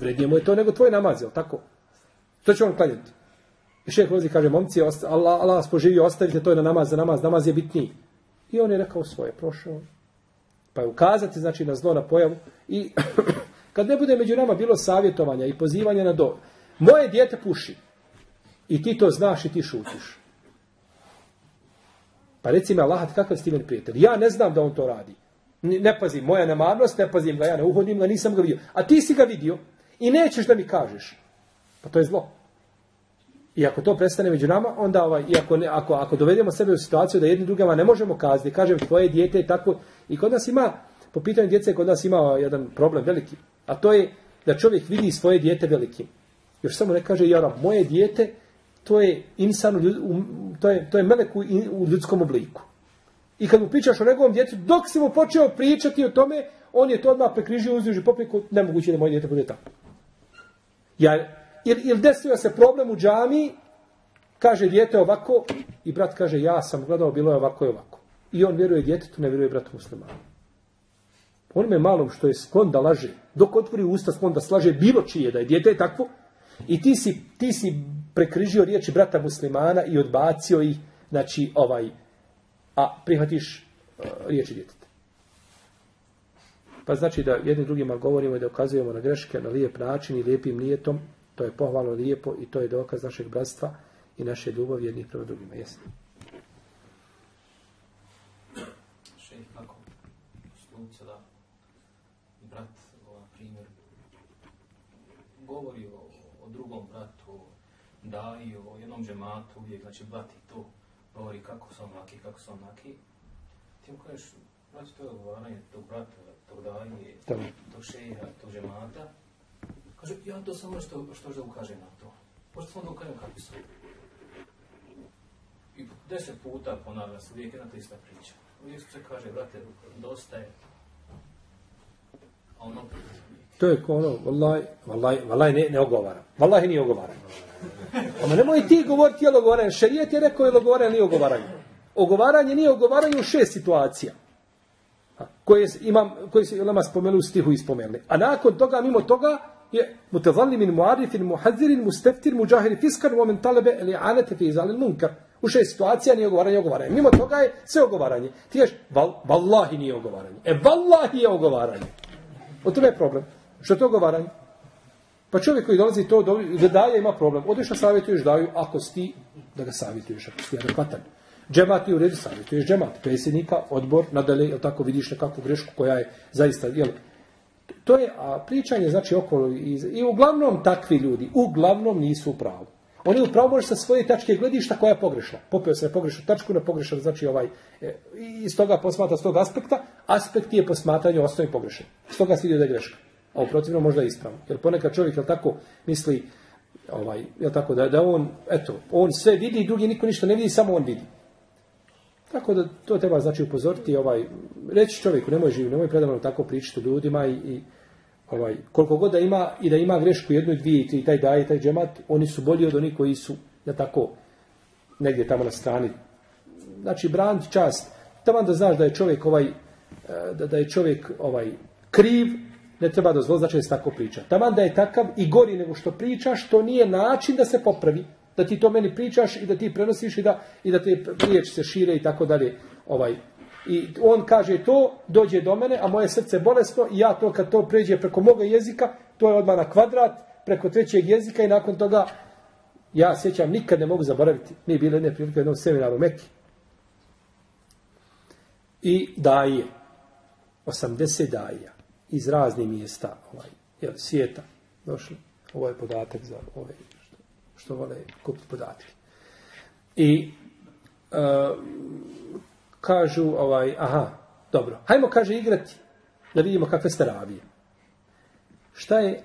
vrednije mu je to nego tvoj namaz, jel tako? To će on klanjati. I šeh kaže, momci, Allah, Allah vas poživio, ostavite to je na namaz, za namaz, namaz je bitniji. I on je rekao svoje, prošao. Pa je ukazati, znači, na zlo, na pojavu. I <clears throat> kad ne bude među nama bilo savjetovanja i pozivanja na do, moje dijete puši, I ti to znaš i ti šutiš. Pa reci mi Allah, kakav si ti meni prijatelj? Ja ne znam da on to radi. Ne, ne pazim, moja nemarnost, ne pazim ga, ja ne uhodim ga, nisam ga vidio. A ti si ga vidio i nećeš da mi kažeš. Pa to je zlo. I ako to prestane među nama, onda ovaj, i ako, ne, ako, ako dovedemo sebe u situaciju da jedni drugama ne možemo kazati, kažem tvoje dijete je tako, i kod nas ima, po pitanju djece, kod nas ima jedan problem veliki, a to je da čovjek vidi svoje dijete velikim. Još samo ne kaže, jara, moje dijete, to je insan, to je, to je melek u, u ljudskom obliku. I kad mu pričaš o njegovom djecu, dok si mu počeo pričati o tome, on je to odmah prekrižio uzduž i popriku, nemoguće da moje djete bude tako. Ja, ili, il desio se problem u džami, kaže djete ovako, i brat kaže, ja sam gledao, bilo je ovako i ovako. I on vjeruje djetetu, ne vjeruje bratu muslimanu. On me malom što je sklon da laže, dok otvori usta sklon da slaže bilo čije, da je djete takvo, i ti si, ti si prekrižio riječi brata muslimana i odbacio ih, znači, ovaj, a prihvatiš uh, riječi djeteta. Pa znači da jednim drugima govorimo i da ukazujemo na greške na lijep način i lijepim nijetom, to je pohvalno lijepo i to je dokaz našeg bratstva i naše ljubavi jednih prema drugima. Jesi. Šejh, kako slučaj da brat, ovaj primjer, govori o, o drugom bratu, da i o jednom džematu, uvijek, znači, brat i to govori kako su onaki, kako su onaki. Ti mu kažeš, znači, to je odgovaranje tog brata, tog daje, tog šeha, tog džemata. Kaže, ja to samo što, što da ukažem na to. Pošto sam da ukažem kakvi su. I deset puta ponavlja se, uvijek jedna ta ista priča. Uvijek se kaže, brate, dosta je. A ono. To je ko ono, vallaj, vallaj, vallaj ne, ne ogovara. Vallaj nije ogovaran. <laughs> Ama nemoj ti govoriti je li ogovaranje. Šerijet je rekao je li ogovaranje, nije ogovaranje. Ogovaranje nije ogovaranje u šest situacija. A, koje imam, koje se ulema spomenuli u stihu i. A nakon toga, mimo toga, je mutazallimin muarifin muhazirin musteftir muđahiri fiskar u omen talebe ili anete fi izalil munkar. U šest situacija nije ogovaranje, ogovaranje. Mimo toga je sve ogovaranje. Ti ješ, val, vallahi nije ogovaranje. E, vallahi je ogovaranje. O tome je problem. Što je to ogovaranje? Pa čovjek koji dolazi to do, daje ima problem. Odeš na savjetuješ daju ako si ti da ga savjetuješ, ako si adekvatan. Džemat je u redu, savjetuješ džemat. Predsjednika, odbor, nadalje, jel tako vidiš nekakvu grešku koja je zaista, jel, to je a pričanje znači okolo i, i uglavnom takvi ljudi uglavnom nisu u pravu. Oni u sa svoje tačke gledišta koja je pogrešna. Popeo se na pogrešnu tačku, na pogrešan znači ovaj e, i iz toga posmatra s tog aspekta, aspekt je posmatranje osnovi pogrešan. S toga se vidi da je greška. A u protivnom možda je ispravno. Jer ponekad čovjek je tako misli ovaj je tako da da on eto on sve vidi, drugi niko ništa ne vidi, samo on vidi. Tako da to treba znači upozoriti ovaj reći čovjeku nemoj živi, nemoj predavno tako pričati ljudima i, i ovaj koliko god da ima i da ima grešku jednu, dvije i taj daje taj džemat, oni su bolji od onih koji su da tako negdje tamo na strani. Znači brand čast. Tamo da znaš da je čovjek ovaj e, da, da je čovjek ovaj kriv, ne treba dozvoliti znači da se tako priča. Tamo da je takav i gori nego što priča, što nije način da se popravi da ti to meni pričaš i da ti prenosiš i da, i da te riječi se šire i tako dalje. Ovaj. I on kaže to, dođe do mene, a moje srce bolesno i ja to kad to pređe preko moga jezika, to je odmah na kvadrat, preko trećeg jezika i nakon toga ja sjećam, nikad ne mogu zaboraviti. Mi bilo jedne prilike u jednom seminaru Meki. I daje, 80 daja iz raznih mjesta ovaj, jel, svijeta došli. Ovo je podatak za ove što vole kupiti podatke. I uh, kažu, ovaj, aha, dobro, hajmo, kaže, igrati, da vidimo kakve ste ravije. Šta je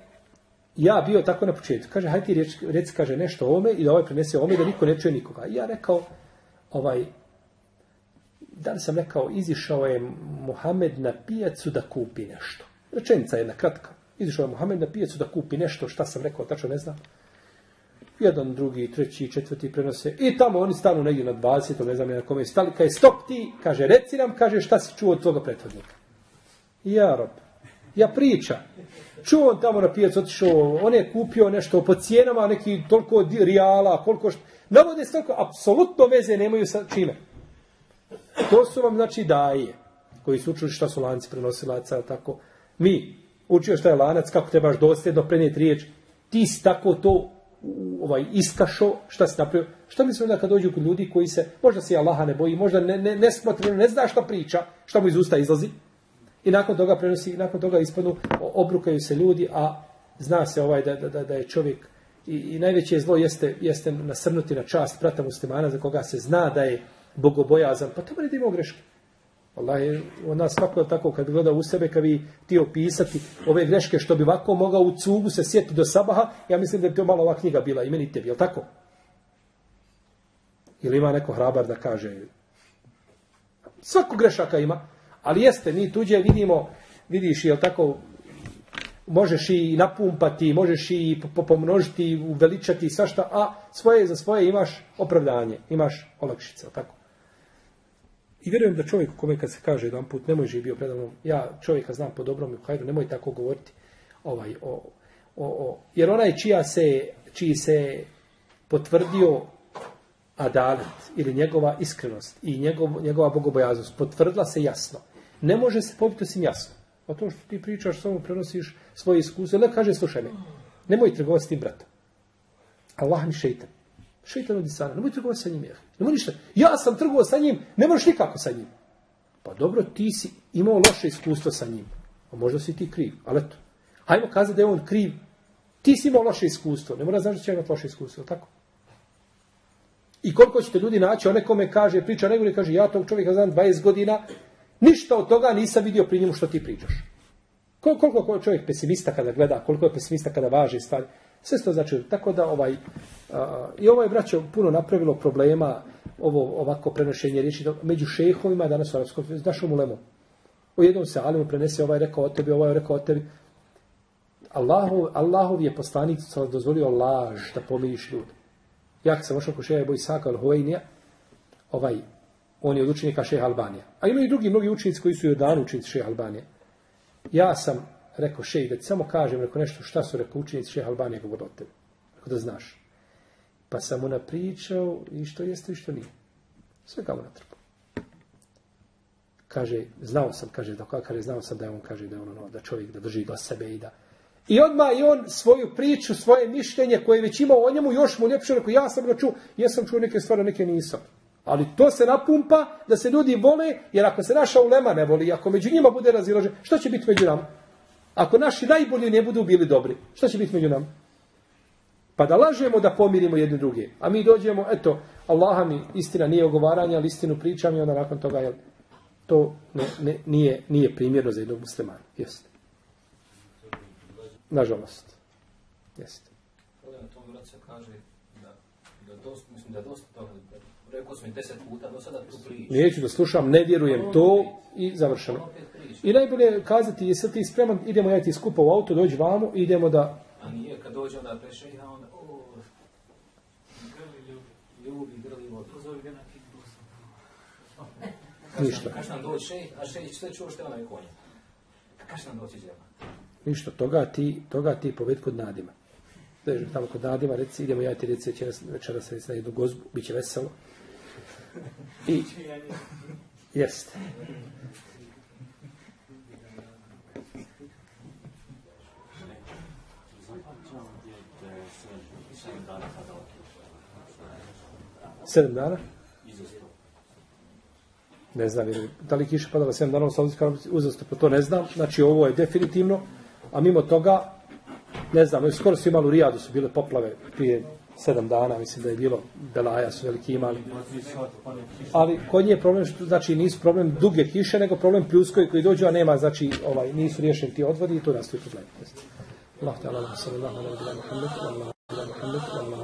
ja bio tako na početku? Kaže, hajde ti reci, reci, kaže, nešto o ome i da ovaj prenese ome da niko ne čuje nikoga. I ja rekao, ovaj, da li sam rekao, izišao je Muhammed na pijacu da kupi nešto. Rečenica je jedna kratka. Izišao je Muhammed na pijacu da kupi nešto, šta sam rekao, tačno ne znam jedan, drugi, treći, četvrti prenose i tamo oni stanu negdje na 20, ne znam na kome je stali, kaže stop ti, kaže reci nam, kaže šta si čuo od tvoga prethodnika. Ja, rob, ja priča. Čuo on tamo na pijac, otišao, on je kupio nešto po cijenama, neki toliko rijala, koliko što... Navode se toliko, apsolutno veze nemaju sa čime. To su vam, znači, daje, koji su učili šta su lanci prenosilaca, tako. Mi, učio šta je lanac, kako trebaš dosljedno prenijeti riječ, ti si tako to ovaj iskašo, šta se napravio, Šta misli onda kad dođu kod ljudi koji se, možda se i Allaha ne boji, možda ne, ne, ne, smotreno, ne zna šta priča, šta mu iz usta izlazi, i nakon toga prenosi, nakon toga ispadnu, obrukaju se ljudi, a zna se ovaj da, da, da, da je čovjek i, i najveće zlo jeste, jeste nasrnuti na čast brata muslimana za koga se zna da je bogobojazan, pa tamo ne da imao greške. Wallahi, ona nas svako tako kad gleda u sebe, kad bi ti opisati ove greške što bi ovako mogao u cugu se sjeti do sabaha, ja mislim da bi to malo ova knjiga bila i meni tebi, jel tako? Ili ima neko hrabar da kaže svako grešaka ima, ali jeste, mi tuđe vidimo, vidiš, jel tako, možeš i napumpati, možeš i pomnožiti, uveličati svašta, a svoje za svoje imaš opravdanje, imaš olakšice, tako? I vjerujem da čovjek kome kad se kaže jedan put nemoj živi bio predavnom, ja čovjeka znam po dobrom i po hajru, nemoj tako govoriti ovaj, o, o, o, jer onaj čija se, čiji se potvrdio adalet ili njegova iskrenost i njegov, njegova bogobojaznost potvrdila se jasno. Ne može se pobiti osim jasno. A to što ti pričaš, samo prenosiš svoje iskuse. Ne kaže, slušaj me, nemoj trgovati s tim bratom. Allah mi šeitan. Šeitan od Isana. Nemoj trgovati sa njim. jer. Nemoj ništa. Ja sam trgovao sa njim, ne možeš nikako sa njim. Pa dobro, ti si imao loše iskustvo sa njim. A možda si ti kriv. Ali eto, hajmo kazati da je on kriv. Ti si imao loše iskustvo. Ne mora znaš da će imati loše iskustvo. Tako? I koliko ćete ljudi naći, one kome kaže, priča nego kaže, ja tog čovjeka znam 20 godina, ništa od toga nisam vidio pri njemu što ti pričaš. Kol- Koliko je čovjek pesimista kada gleda, koliko je pesimista kada važe stvari. Sve to znači, tako da ovaj, a, i ovo je, braćo, puno napravilo problema, ovo ovako prenošenje riječi, među šehovima danas u arapskom, znaš u. U jednom se alimu prenese, ovaj rekao o tebi, ovaj rekao o tebi. Allahov, Allahov je poslanik sam dozvolio laž da pomiriš ljudi. Ja kad sam ošao ko šeha Ebu Isaka al-Huvejnija, ovaj, on je od učenika šeha Albanija. A imaju i drugi mnogi učenici koji su i od dana učenici šeha Albanije. Ja sam rekao šeha, da ti samo kažem, rekao nešto šta su rekao učenici šeha Albanije govorili o tebi. Rekao da znaš. Pa sam mu napričao i što jeste i što nije. Sve ga mu natrpao. Kaže, znao sam, kaže, da kaže, znao sam da je on, kaže, da je on, ono, da čovjek da drži do sebe i da... I odmah i on svoju priču, svoje mišljenje koje je već imao o njemu, još mu ljepše rekao, ja sam ga čuo, jesam čuo neke stvari, neke nisam. Ali to se napumpa da se ljudi vole, jer ako se naša ulema ne voli, ako među njima bude razilažen, što će biti među nama? Ako naši najbolji ne budu bili dobri, što će biti među nama? Pa da lažemo da pomirimo jedne druge. A mi dođemo, eto, Allaha mi istina nije ogovaranje, ali istinu pričam i onda nakon toga, jel, to ne, ne, nije, nije primjerno za jednog muslimana. Jeste. Nažalost. Jeste. Ovdje na tom vrat kaže da, da dosta, mislim da dosta toga, rekao sam i deset puta, do sada tu priča. Neću da slušam, ne vjerujem to i završeno. I najbolje je kazati, jesi ti spreman, idemo ja ti skupa u auto, dođi vamo i idemo da... A nije kad dođe onda pre šeha, onda, o, Grli ljubi. ljubi, grli vodu. Pozovi ga na kickbox. Ništa. Kaš nam doći šejh, a šejh sve čuo što je onaj konja. Kaš nam doći džema. Ništa, toga ti, toga ti poved kod Nadima. Dođem tamo kod Nadima, reci, idemo ja ti reci večeras, večeras reci na jednu gozbu, bit će veselo. I, jest. Zapačao gdje to je sedam, sedam dana kada otišao. Sedam dana? Izosto. Ne znam, jer da li kiša padala sedam dana u Saudijskoj Arabiji, uzastopno to ne znam. Znači, ovo je definitivno, a mimo toga, ne znam, skoro su imali u Rijadu, su bile poplave prije sedam dana, mislim da je bilo, Belaja su veliki imali. Ali kod nje je problem što znači nisu problem duge kiše, nego problem pljuskovi koji dođu, a nema znači ovaj nisu riješeni ti odvodi i to nastaje problem. Allah te Allah Allah, Allah, Allah, Allah, Allah, Allah Allah, Allah